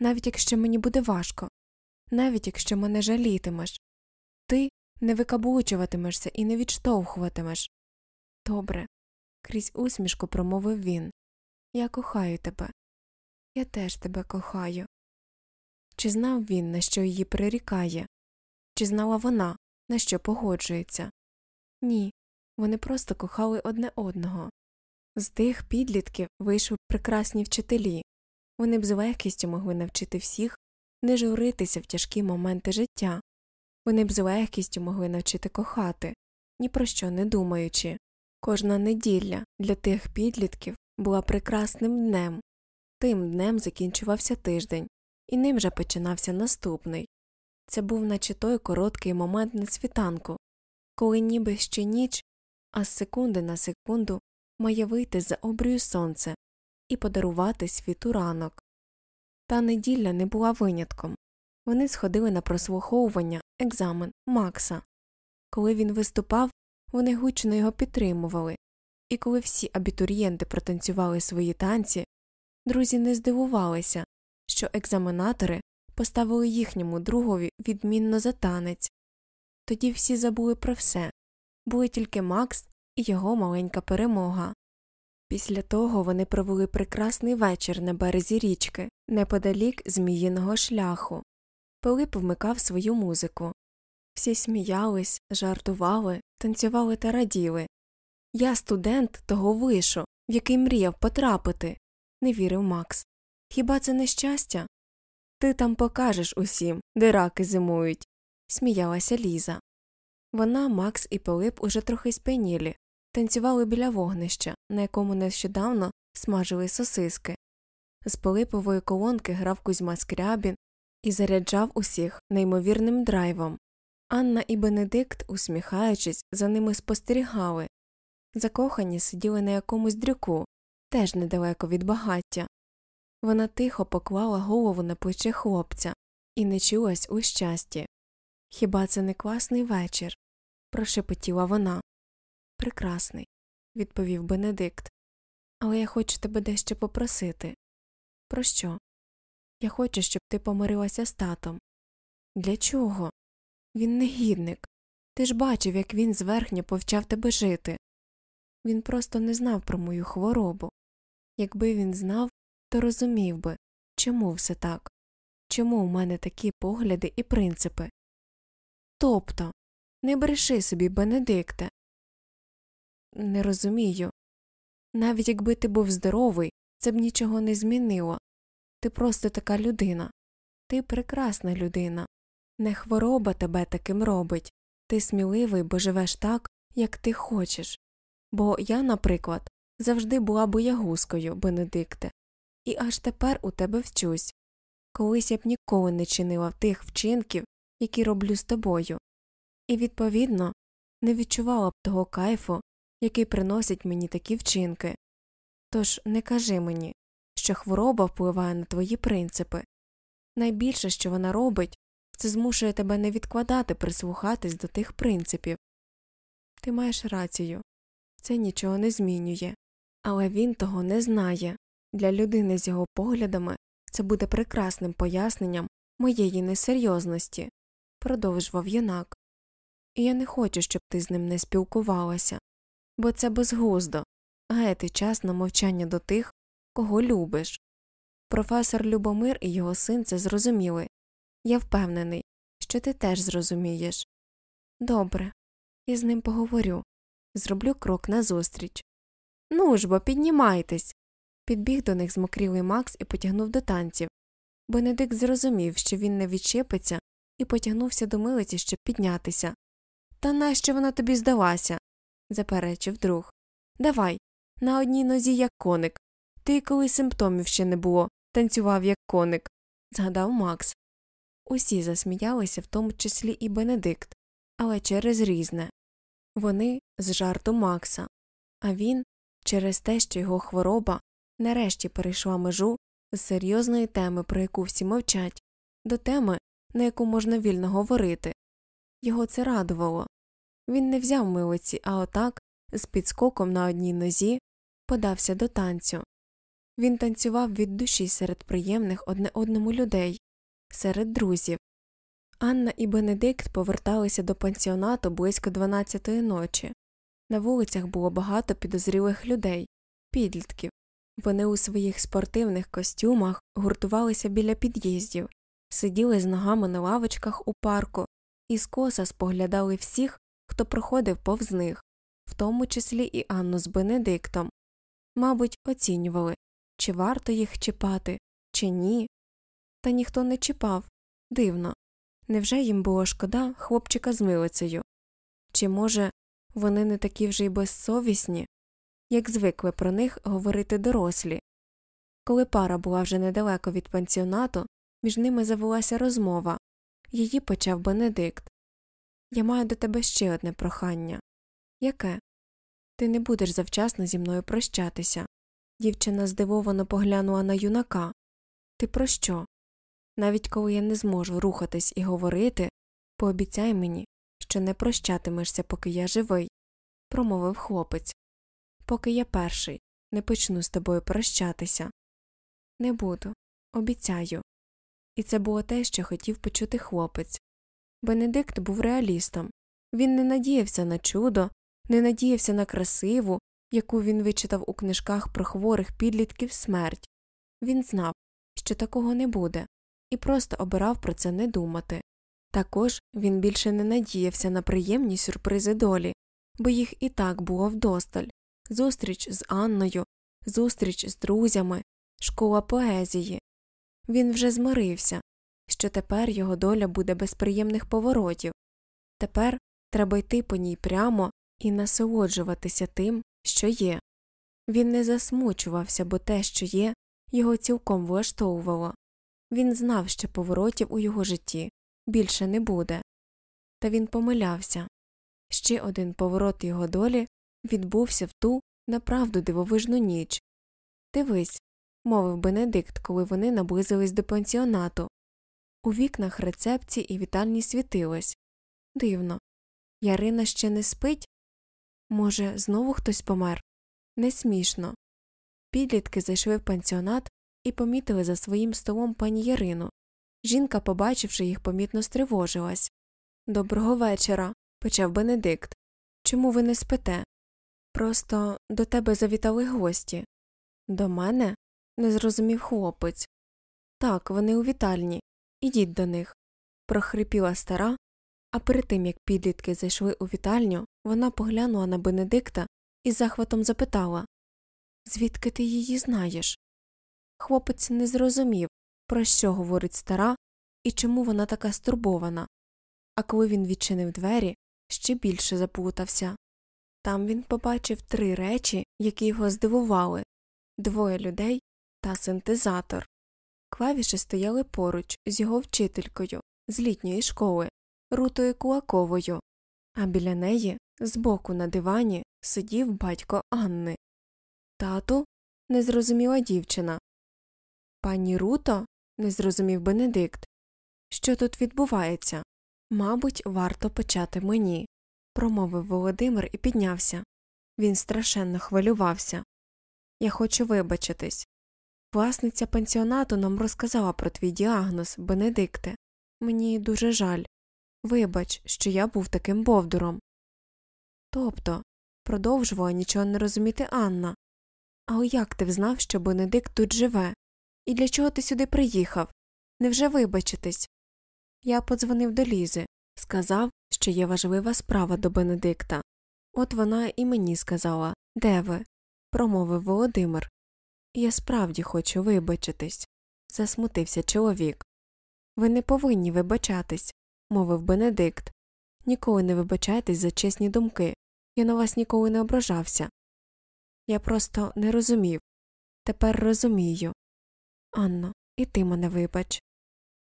навіть якщо мені буде важко, навіть якщо мене жалітимеш. Ти не викаблучуватимешся і не відштовхуватимеш. Добре, крізь усмішку промовив він. Я кохаю тебе. Я теж тебе кохаю. Чи знав він, на що її прирікає? Чи знала вона, на що погоджується? Ні, вони просто кохали одне одного. З тих підлітків вийшли прекрасні вчителі, вони б з легкістю могли навчити всіх не журитися в тяжкі моменти життя, вони б з легкістю могли навчити кохати, ні про що не думаючи. Кожна неділя для тих підлітків була прекрасним днем, тим днем закінчувався тиждень, і ним же починався наступний. Це був наче той короткий момент на світанку, коли ніби ще ніч, а з секунди на секунду має вийти за обрію сонце і подарувати світу ранок. Та неділя не була винятком. Вони сходили на прослуховування, екзамен Макса. Коли він виступав, вони гучно його підтримували, і коли всі абітурієнти протанцювали свої танці, друзі не здивувалися, що екзаменатори поставили їхньому другові відмінно за танець. Тоді всі забули про все були тільки Макс і його маленька перемога. Після того вони провели прекрасний вечір на березі річки, неподалік зміїного шляху. Пилип вмикав свою музику. Всі сміялись, жартували, танцювали та раділи. Я студент того вишу, в який мріяв потрапити, не вірив Макс. Хіба це не щастя? Ти там покажеш усім, де раки зимують, сміялася Ліза. Вона, Макс і Пилип уже трохи сп'янілі, танцювали біля вогнища, на якому нещодавно смажили сосиски. З Пилипової колонки грав Кузьма Скрябін і заряджав усіх неймовірним драйвом. Анна і Бенедикт, усміхаючись, за ними спостерігали. Закохані сиділи на якомусь дрюку, теж недалеко від багаття. Вона тихо поклала голову на плече хлопця і не чулась у щасті. Хіба це не класний вечір? прошепотіла вона. Прекрасний, відповів Бенедикт. Але я хочу тебе дещо попросити. Про що? Я хочу, щоб ти помирилася з татом. Для чого? Він негідник. Ти ж бачив, як він зверхньо повчав тебе жити. Він просто не знав про мою хворобу. Якби він знав, то розумів би, чому все так, чому у мене такі погляди і принципи. Тобто, не бреши собі, Бенедикте. Не розумію. Навіть якби ти був здоровий, це б нічого не змінило. Ти просто така людина. Ти прекрасна людина. Не хвороба тебе таким робить. Ти сміливий, бо живеш так, як ти хочеш. Бо я, наприклад, завжди була боягузкою, Бенедикте, і аж тепер у тебе вчусь. Колись я б ніколи не чинила тих вчинків, які роблю з тобою, і, відповідно, не відчувала б того кайфу, який приносять мені такі вчинки. Тож не кажи мені, що хвороба впливає на твої принципи. Найбільше, що вона робить, це змушує тебе не відкладати прислухатись до тих принципів. Ти маєш рацію це нічого не змінює, але він того не знає. Для людини з його поглядами це буде прекрасним поясненням моєї несерйозності, продовжував юнак. І я не хочу, щоб ти з ним не спілкувалася, бо це безглуздо гаяти час на мовчання до тих, кого любиш. Професор Любомир і його син це зрозуміли. Я впевнений, що ти теж зрозумієш. Добре, я з ним поговорю. Зроблю крок назустріч. Ну ж бо, піднімайтесь. Підбіг до них змокрілий Макс і потягнув до танців. Бенедикт зрозумів, що він не відчепиться, і потягнувся до милиці, щоб піднятися. Та нащо вона тобі здалася? заперечив друг. Давай, на одній нозі, як коник. Ти коли симптомів ще не було, танцював, як коник, згадав Макс. Усі засміялися, в тому числі і Бенедикт, але через різне. Вони з жарту Макса, а він через те, що його хвороба нарешті перейшла межу з серйозної теми, про яку всі мовчать, до теми, на яку можна вільно говорити. Його це радувало. Він не взяв милиці, а отак, з підскоком на одній нозі, подався до танцю. Він танцював від душі серед приємних одне одному людей, серед друзів. Анна і Бенедикт поверталися до пансіонату близько 12-ї ночі. На вулицях було багато підозрілих людей, підлітків. Вони у своїх спортивних костюмах гуртувалися біля під'їздів, сиділи з ногами на лавочках у парку і скоса споглядали всіх, хто проходив повз них, в тому числі і Анну з Бенедиктом. Мабуть, оцінювали, чи варто їх чіпати, чи ні. Та ніхто не чіпав дивно. Невже їм було шкода хлопчика з милицею? Чи, може, вони не такі вже й безсовісні, як звикли про них говорити дорослі? Коли пара була вже недалеко від пансіонату, між ними завелася розмова її почав Бенедикт. Я маю до тебе ще одне прохання. Яке? Ти не будеш завчасно зі мною прощатися. Дівчина здивовано поглянула на юнака. Ти про що? Навіть коли я не зможу рухатись і говорити, пообіцяй мені, що не прощатимешся, поки я живий, промовив хлопець. Поки я перший не почну з тобою прощатися. Не буду, обіцяю. І це було те, що хотів почути хлопець. Бенедикт був реалістом. Він не надіявся на чудо, не надіявся на красиву, яку він вичитав у книжках про хворих підлітків смерть. Він знав, що такого не буде, і просто обирав про це не думати. Також він більше не надіявся на приємні сюрпризи долі, бо їх і так було вдосталь зустріч з Анною, зустріч з друзями, школа поезії. Він вже змирився, що тепер його доля буде без приємних поворотів. Тепер треба йти по ній прямо і насолоджуватися тим, що є. Він не засмучувався, бо те, що є, його цілком влаштовувало. Він знав, що поворотів у його житті більше не буде. Та він помилявся ще один поворот його долі відбувся в ту направду дивовижну ніч. Дивись, мовив Бенедикт, коли вони наблизились до пансіонату. У вікнах рецепції і вітальні світилось. Дивно. Ярина ще не спить? Може, знову хтось помер? Не смішно. Підлітки зайшли в пансіонат і помітили за своїм столом пані Ярину. Жінка, побачивши їх, помітно стривожилась. Доброго вечора, почав Бенедикт. Чому ви не спите? Просто до тебе завітали гості. До мене? не зрозумів хлопець. Так, вони у вітальні. Ідіть до них. прохрипіла стара, а перед тим як підлітки зайшли у вітальню, вона поглянула на Бенедикта і захватом запитала Звідки ти її знаєш? Хлопець не зрозумів, про що говорить стара і чому вона така стурбована. А коли він відчинив двері, ще більше заплутався. Там він побачив три речі, які його здивували двоє людей, та синтезатор. Клавіші стояли поруч з його вчителькою з літньої школи, Рутою Кулаковою, а біля неї, збоку на дивані, сидів батько Анни. Тату? не зрозуміла дівчина. Пані Руто? не зрозумів Бенедикт. Що тут відбувається? Мабуть, варто почати мені, промовив Володимир і піднявся. Він страшенно хвилювався. Я хочу вибачитись. Власниця пансіонату нам розказала про твій діагноз, Бенедикте. Мені дуже жаль. Вибач, що я був таким бовдуром. Тобто, продовжувала нічого не розуміти Анна. Але як ти взнав, що Бенедикт тут живе? І для чого ти сюди приїхав? Невже вибачитись? Я подзвонив до Лізи, сказав, що є важлива справа до Бенедикта. От вона і мені сказала Де ви? промовив Володимир. Я справді хочу вибачитись, засмутився чоловік. Ви не повинні вибачатись, мовив Бенедикт. Ніколи не вибачайтесь за чесні думки. Я на вас ніколи не ображався. Я просто не розумів. Тепер розумію. Анно, і ти мене вибач.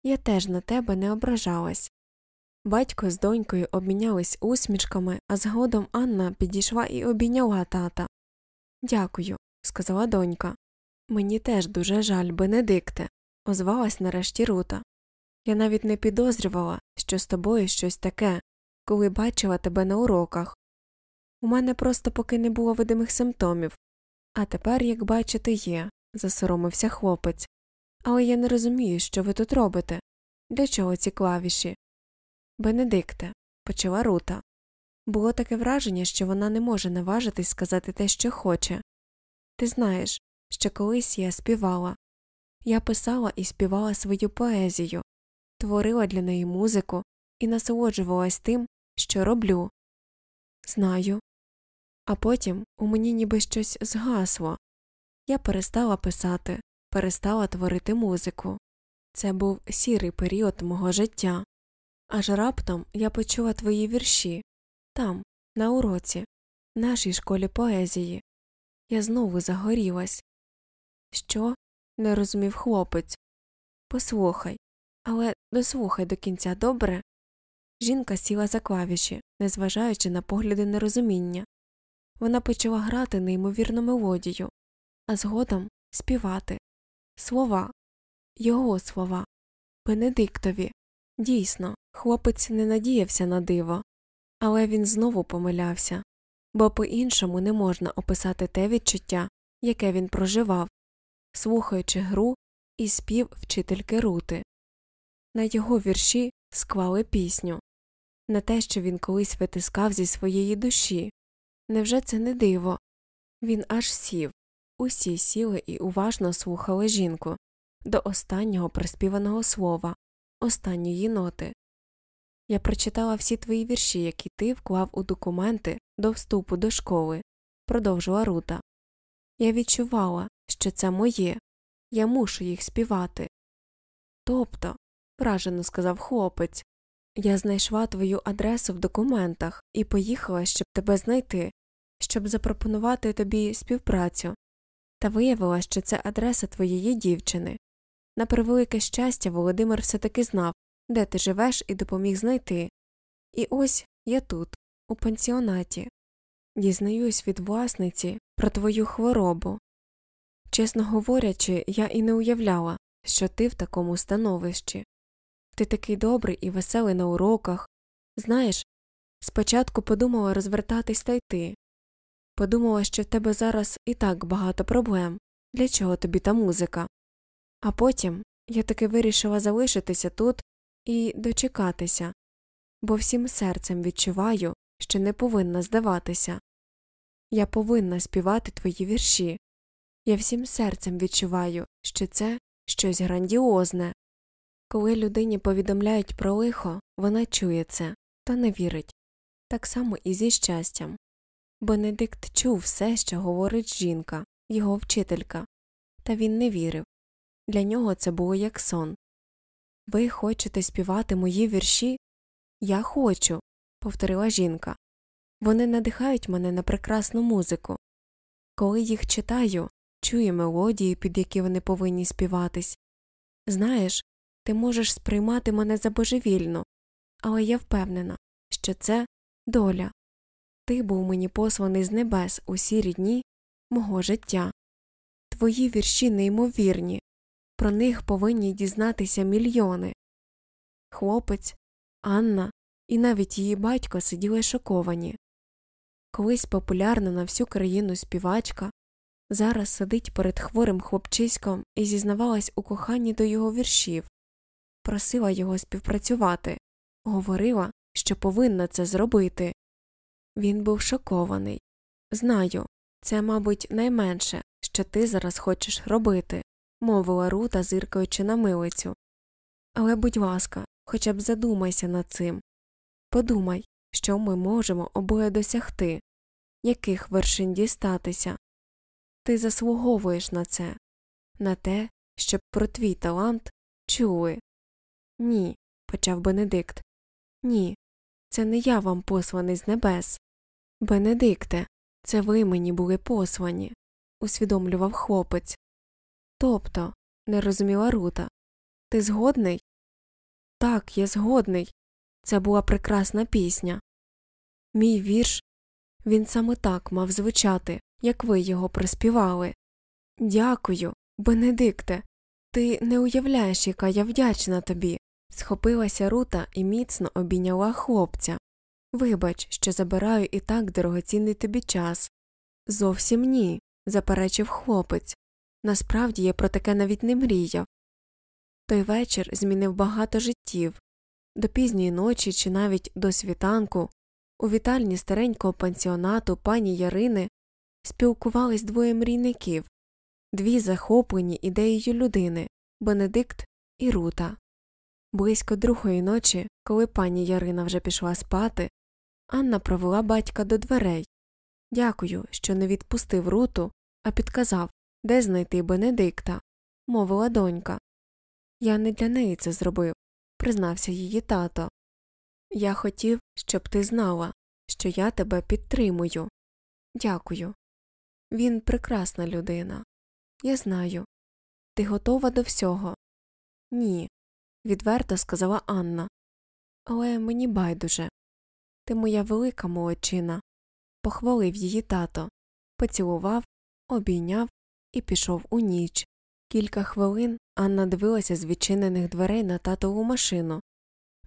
Я теж на тебе не ображалась. Батько з донькою обмінялись усмішками, а згодом Анна підійшла і обійняла тата. Дякую, сказала донька. Мені теж дуже жаль, Бенедикте, озвалась нарешті Рута. Я навіть не підозрювала, що з тобою щось таке, коли бачила тебе на уроках. У мене просто поки не було видимих симптомів, а тепер, як бачите, є, засоромився хлопець. Але я не розумію, що ви тут робите. Для чого ці клавіші? Бенедикте, почала Рута. Було таке враження, що вона не може наважитись сказати те, що хоче. Ти знаєш, що колись я співала. Я писала і співала свою поезію, творила для неї музику і насолоджувалась тим, що роблю. Знаю. А потім у мені ніби щось згасло. Я перестала писати, перестала творити музику. Це був сірий період мого життя. Аж раптом я почула твої вірші там, на уроці, в нашій школі поезії. Я знову загорілась. Що? не розумів хлопець. Послухай, але дослухай до кінця добре. Жінка сіла за клавіші, незважаючи на погляди нерозуміння. Вона почала грати неймовірну мелодію, а згодом співати. Слова, його слова, Бенедиктові. Дійсно, хлопець не надіявся на диво, але він знову помилявся, бо по іншому не можна описати те відчуття, яке він проживав, слухаючи гру і спів вчительки Рути. На його вірші склали пісню, на те, що він колись витискав зі своєї душі. Невже це не диво? Він аж сів. Усі сіли і уважно слухали жінку до останнього приспіваного слова, останньої ноти. Я прочитала всі твої вірші, які ти вклав у документи до вступу до школи, продовжила Рута. Я відчувала, що це моє, я мушу їх співати. Тобто, вражено сказав хлопець, я знайшла твою адресу в документах і поїхала, щоб тебе знайти, щоб запропонувати тобі співпрацю, та виявила, що це адреса твоєї дівчини. На превелике щастя, Володимир все таки знав, де ти живеш, і допоміг знайти. І ось я тут, у пансіонаті, дізнаюсь від власниці про твою хворобу. Чесно говорячи, я і не уявляла, що ти в такому становищі. Ти такий добрий і веселий на уроках. Знаєш, спочатку подумала розвертатись та йти. Подумала, що в тебе зараз і так багато проблем. Для чого тобі та музика? А потім я таки вирішила залишитися тут і дочекатися, бо всім серцем відчуваю, що не повинна здаватися. Я повинна співати твої вірші. Я всім серцем відчуваю, що це щось грандіозне. Коли людині повідомляють про лихо, вона чує це, та не вірить. Так само і зі щастям. Бенедикт чув все, що говорить жінка, його вчителька, та він не вірив. Для нього це було як сон. Ви хочете співати мої вірші? Я хочу, повторила жінка. Вони надихають мене на прекрасну музику. Коли їх читаю, чує мелодії, під які вони повинні співатись. Знаєш, ти можеш сприймати мене за божевільну, але я впевнена, що це доля. Ти був мені посланий з небес у сірі дні мого життя. Твої вірші неймовірні, про них повинні дізнатися мільйони. Хлопець, Анна і навіть її батько сиділи шоковані. Колись популярна на всю країну співачка зараз сидить перед хворим хлопчиськом і зізнавалась у коханні до його віршів, просила його співпрацювати, говорила, що повинна це зробити. Він був шокований. Знаю, це, мабуть, найменше, що ти зараз хочеш робити, мовила Рута, зиркаючи на милицю. Але, будь ласка, хоча б задумайся над цим. Подумай, що ми можемо обоє досягти, яких вершин дістатися. Ти заслуговуєш на це, на те, щоб про твій талант чули. Ні, почав Бенедикт. Ні, це не я вам посланий з небес. Бенедикте, це ви мені були послані, усвідомлював хлопець. Тобто, не розуміла Рута, ти згодний? Так, я згодний. Це була прекрасна пісня. Мій вірш він саме так мав звучати, як ви його приспівали. Дякую, Бенедикте. Ти не уявляєш, яка я вдячна тобі. Схопилася Рута і міцно обійняла хлопця. Вибач, що забираю і так дорогоцінний тобі час. Зовсім ні, заперечив хлопець. Насправді я про таке навіть не мріяв. Той вечір змінив багато життів. До пізньої ночі чи навіть до світанку у вітальні старенького пансіонату пані Ярини спілкувались двоє мрійників дві захоплені ідеєю людини Бенедикт і Рута. Близько другої ночі, коли пані Ярина вже пішла спати, Анна провела батька до дверей. Дякую, що не відпустив Руту, а підказав, де знайти Бенедикта, мовила донька. Я не для неї це зробив, признався її тато. Я хотів, щоб ти знала, що я тебе підтримую. Дякую. Він прекрасна людина. Я знаю. Ти готова до всього? Ні, відверто сказала Анна. Але мені байдуже. Ти моя велика молодчина. Похвалив її тато, поцілував, обійняв і пішов у ніч. Кілька хвилин Анна дивилася з відчинених дверей на татову машину.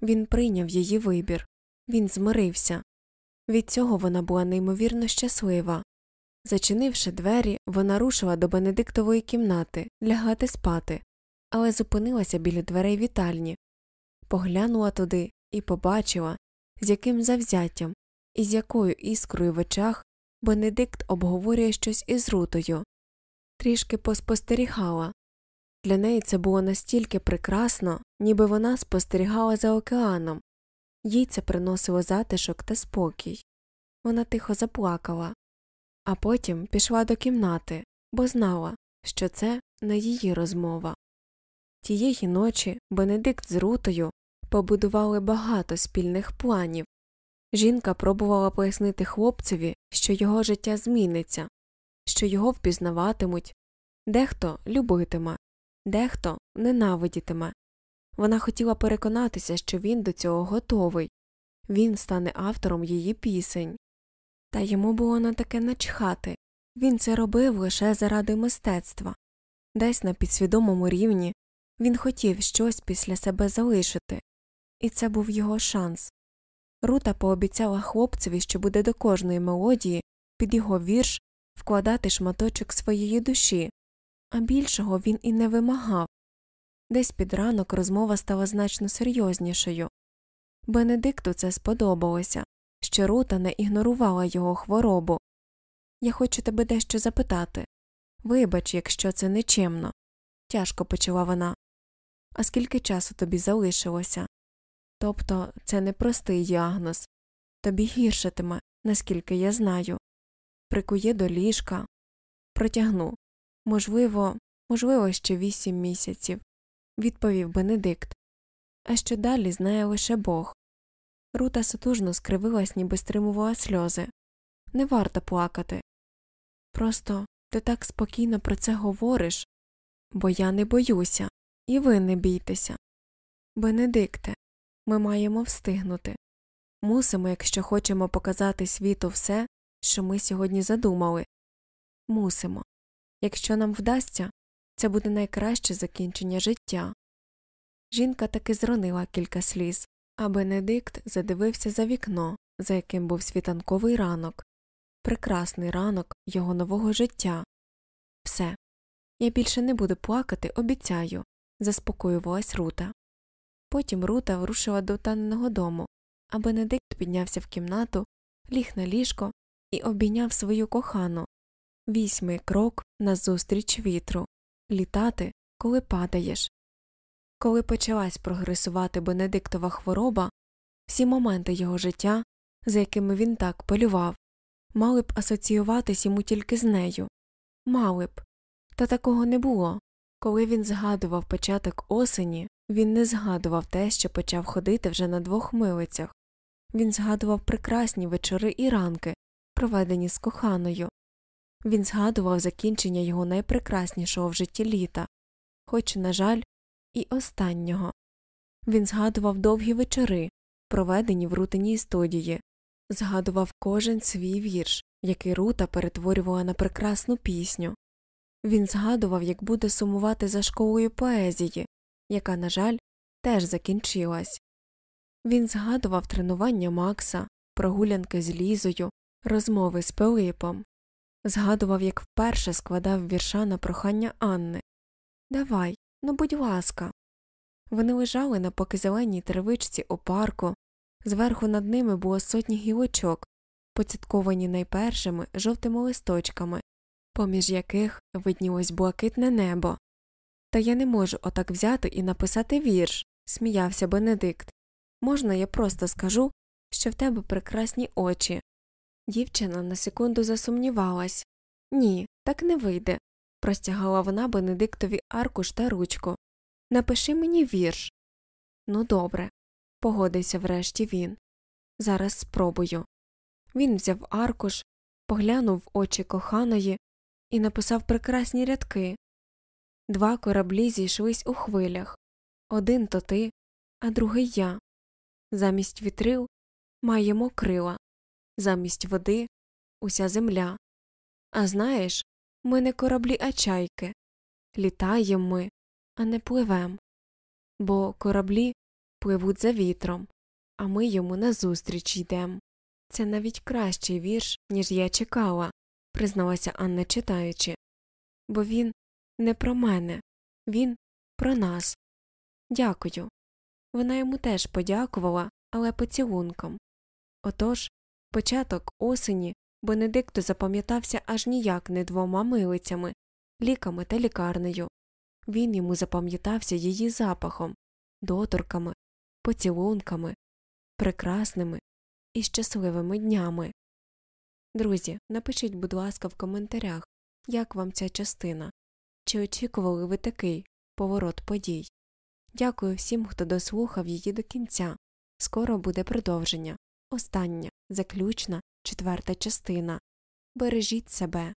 Він прийняв її вибір, він змирився. Від цього вона була неймовірно щаслива. Зачинивши двері, вона рушила до Бенедиктової кімнати лягати спати, але зупинилася біля дверей вітальні, поглянула туди і побачила, з яким завзяттям і з якою іскрою в очах Бенедикт обговорює щось із рутою. Трішки поспостерігала. Для неї це було настільки прекрасно, ніби вона спостерігала за океаном, їй це приносило затишок та спокій. Вона тихо заплакала, а потім пішла до кімнати, бо знала, що це не її розмова. Тієї ночі Бенедикт з Рутою побудували багато спільних планів. Жінка пробувала пояснити хлопцеві, що його життя зміниться, що його впізнаватимуть, дехто любитиме, дехто ненавидітиме. Вона хотіла переконатися, що він до цього готовий, він стане автором її пісень. Та йому було на таке начхати він це робив лише заради мистецтва, десь на підсвідомому рівні він хотів щось після себе залишити, і це був його шанс. Рута пообіцяла хлопцеві, що буде до кожної мелодії під його вірш вкладати шматочок своєї душі, а більшого він і не вимагав. Десь під ранок розмова стала значно серйознішою. Бенедикту це сподобалося, що Рута не ігнорувала його хворобу. Я хочу тебе дещо запитати. Вибач, якщо це нечемно. Тяжко почала вона. А скільки часу тобі залишилося? Тобто це не простий діагноз. Тобі гіршатиме, наскільки я знаю. Прикує до ліжка. Протягну. Можливо, можливо, ще вісім місяців, відповів Бенедикт. А що далі знає лише Бог. Рута сутужно скривилась, ніби стримувала сльози. Не варто плакати. Просто ти так спокійно про це говориш, бо я не боюся, і ви не бійтеся. Бенедикте, ми маємо встигнути. Мусимо, якщо хочемо показати світу все, що ми сьогодні задумали. Мусимо. Якщо нам вдасться, це буде найкраще закінчення життя. Жінка таки зронила кілька сліз, а Бенедикт задивився за вікно, за яким був світанковий ранок, прекрасний ранок його нового життя. Все. Я більше не буду плакати, обіцяю, заспокоювалась Рута. Потім Рута врушила до таненого дому, а Бенедикт піднявся в кімнату, ліг на ліжко і обійняв свою кохану. Вісьмий крок назустріч вітру літати, коли падаєш. Коли почалась прогресувати Бенедиктова хвороба, всі моменти його життя, за якими він так полював, мали б асоціюватись йому тільки з нею. Мали б. Та такого не було. Коли він згадував початок осені, він не згадував те, що почав ходити вже на двох милицях. Він згадував прекрасні вечори і ранки, проведені з коханою. Він згадував закінчення його найпрекраснішого в житті літа, хоч, на жаль, і останнього. Він згадував довгі вечори, проведені в рутиній студії, згадував кожен свій вірш, який Рута перетворювала на прекрасну пісню. Він згадував, як буде сумувати за школою поезії, яка, на жаль, теж закінчилась. Він згадував тренування Макса, прогулянки з Лізою, розмови з Пилипом, згадував, як вперше складав вірша на прохання Анни Давай, ну будь ласка. Вони лежали на поки зеленій травичці у парку, зверху над ними було сотні гілочок, поцятковані найпершими жовтими листочками, поміж яких виднілось блакитне небо. Та я не можу отак взяти і написати вірш, сміявся Бенедикт. Можна я просто скажу, що в тебе прекрасні очі. Дівчина на секунду засумнівалась. Ні, так не вийде. простягала вона Бенедиктові аркуш та ручку. Напиши мені вірш. Ну, добре, погодився врешті він. Зараз спробую. Він взяв аркуш, поглянув в очі коханої і написав прекрасні рядки. Два кораблі зійшлись у хвилях один то ти, а другий я. Замість вітрил маємо крила, замість води уся земля. А знаєш, ми не кораблі, а чайки. Літаємо ми, а не пливем. Бо кораблі пливуть за вітром, а ми йому назустріч йдем. Це навіть кращий вірш, ніж я чекала, призналася Анна читаючи. Бо він не про мене, він про нас. Дякую. Вона йому теж подякувала, але поцілунком. Отож, початок осені Бенедикту запам'ятався аж ніяк не двома милицями, ліками та лікарнею. Він йому запам'ятався її запахом, доторками, поцілунками, прекрасними і щасливими днями. Друзі, напишіть, будь ласка, в коментарях, як вам ця частина, чи очікували ви такий поворот подій. Дякую всім, хто дослухав її до кінця. Скоро буде продовження. Остання, заключна, четверта частина. Бережіть себе.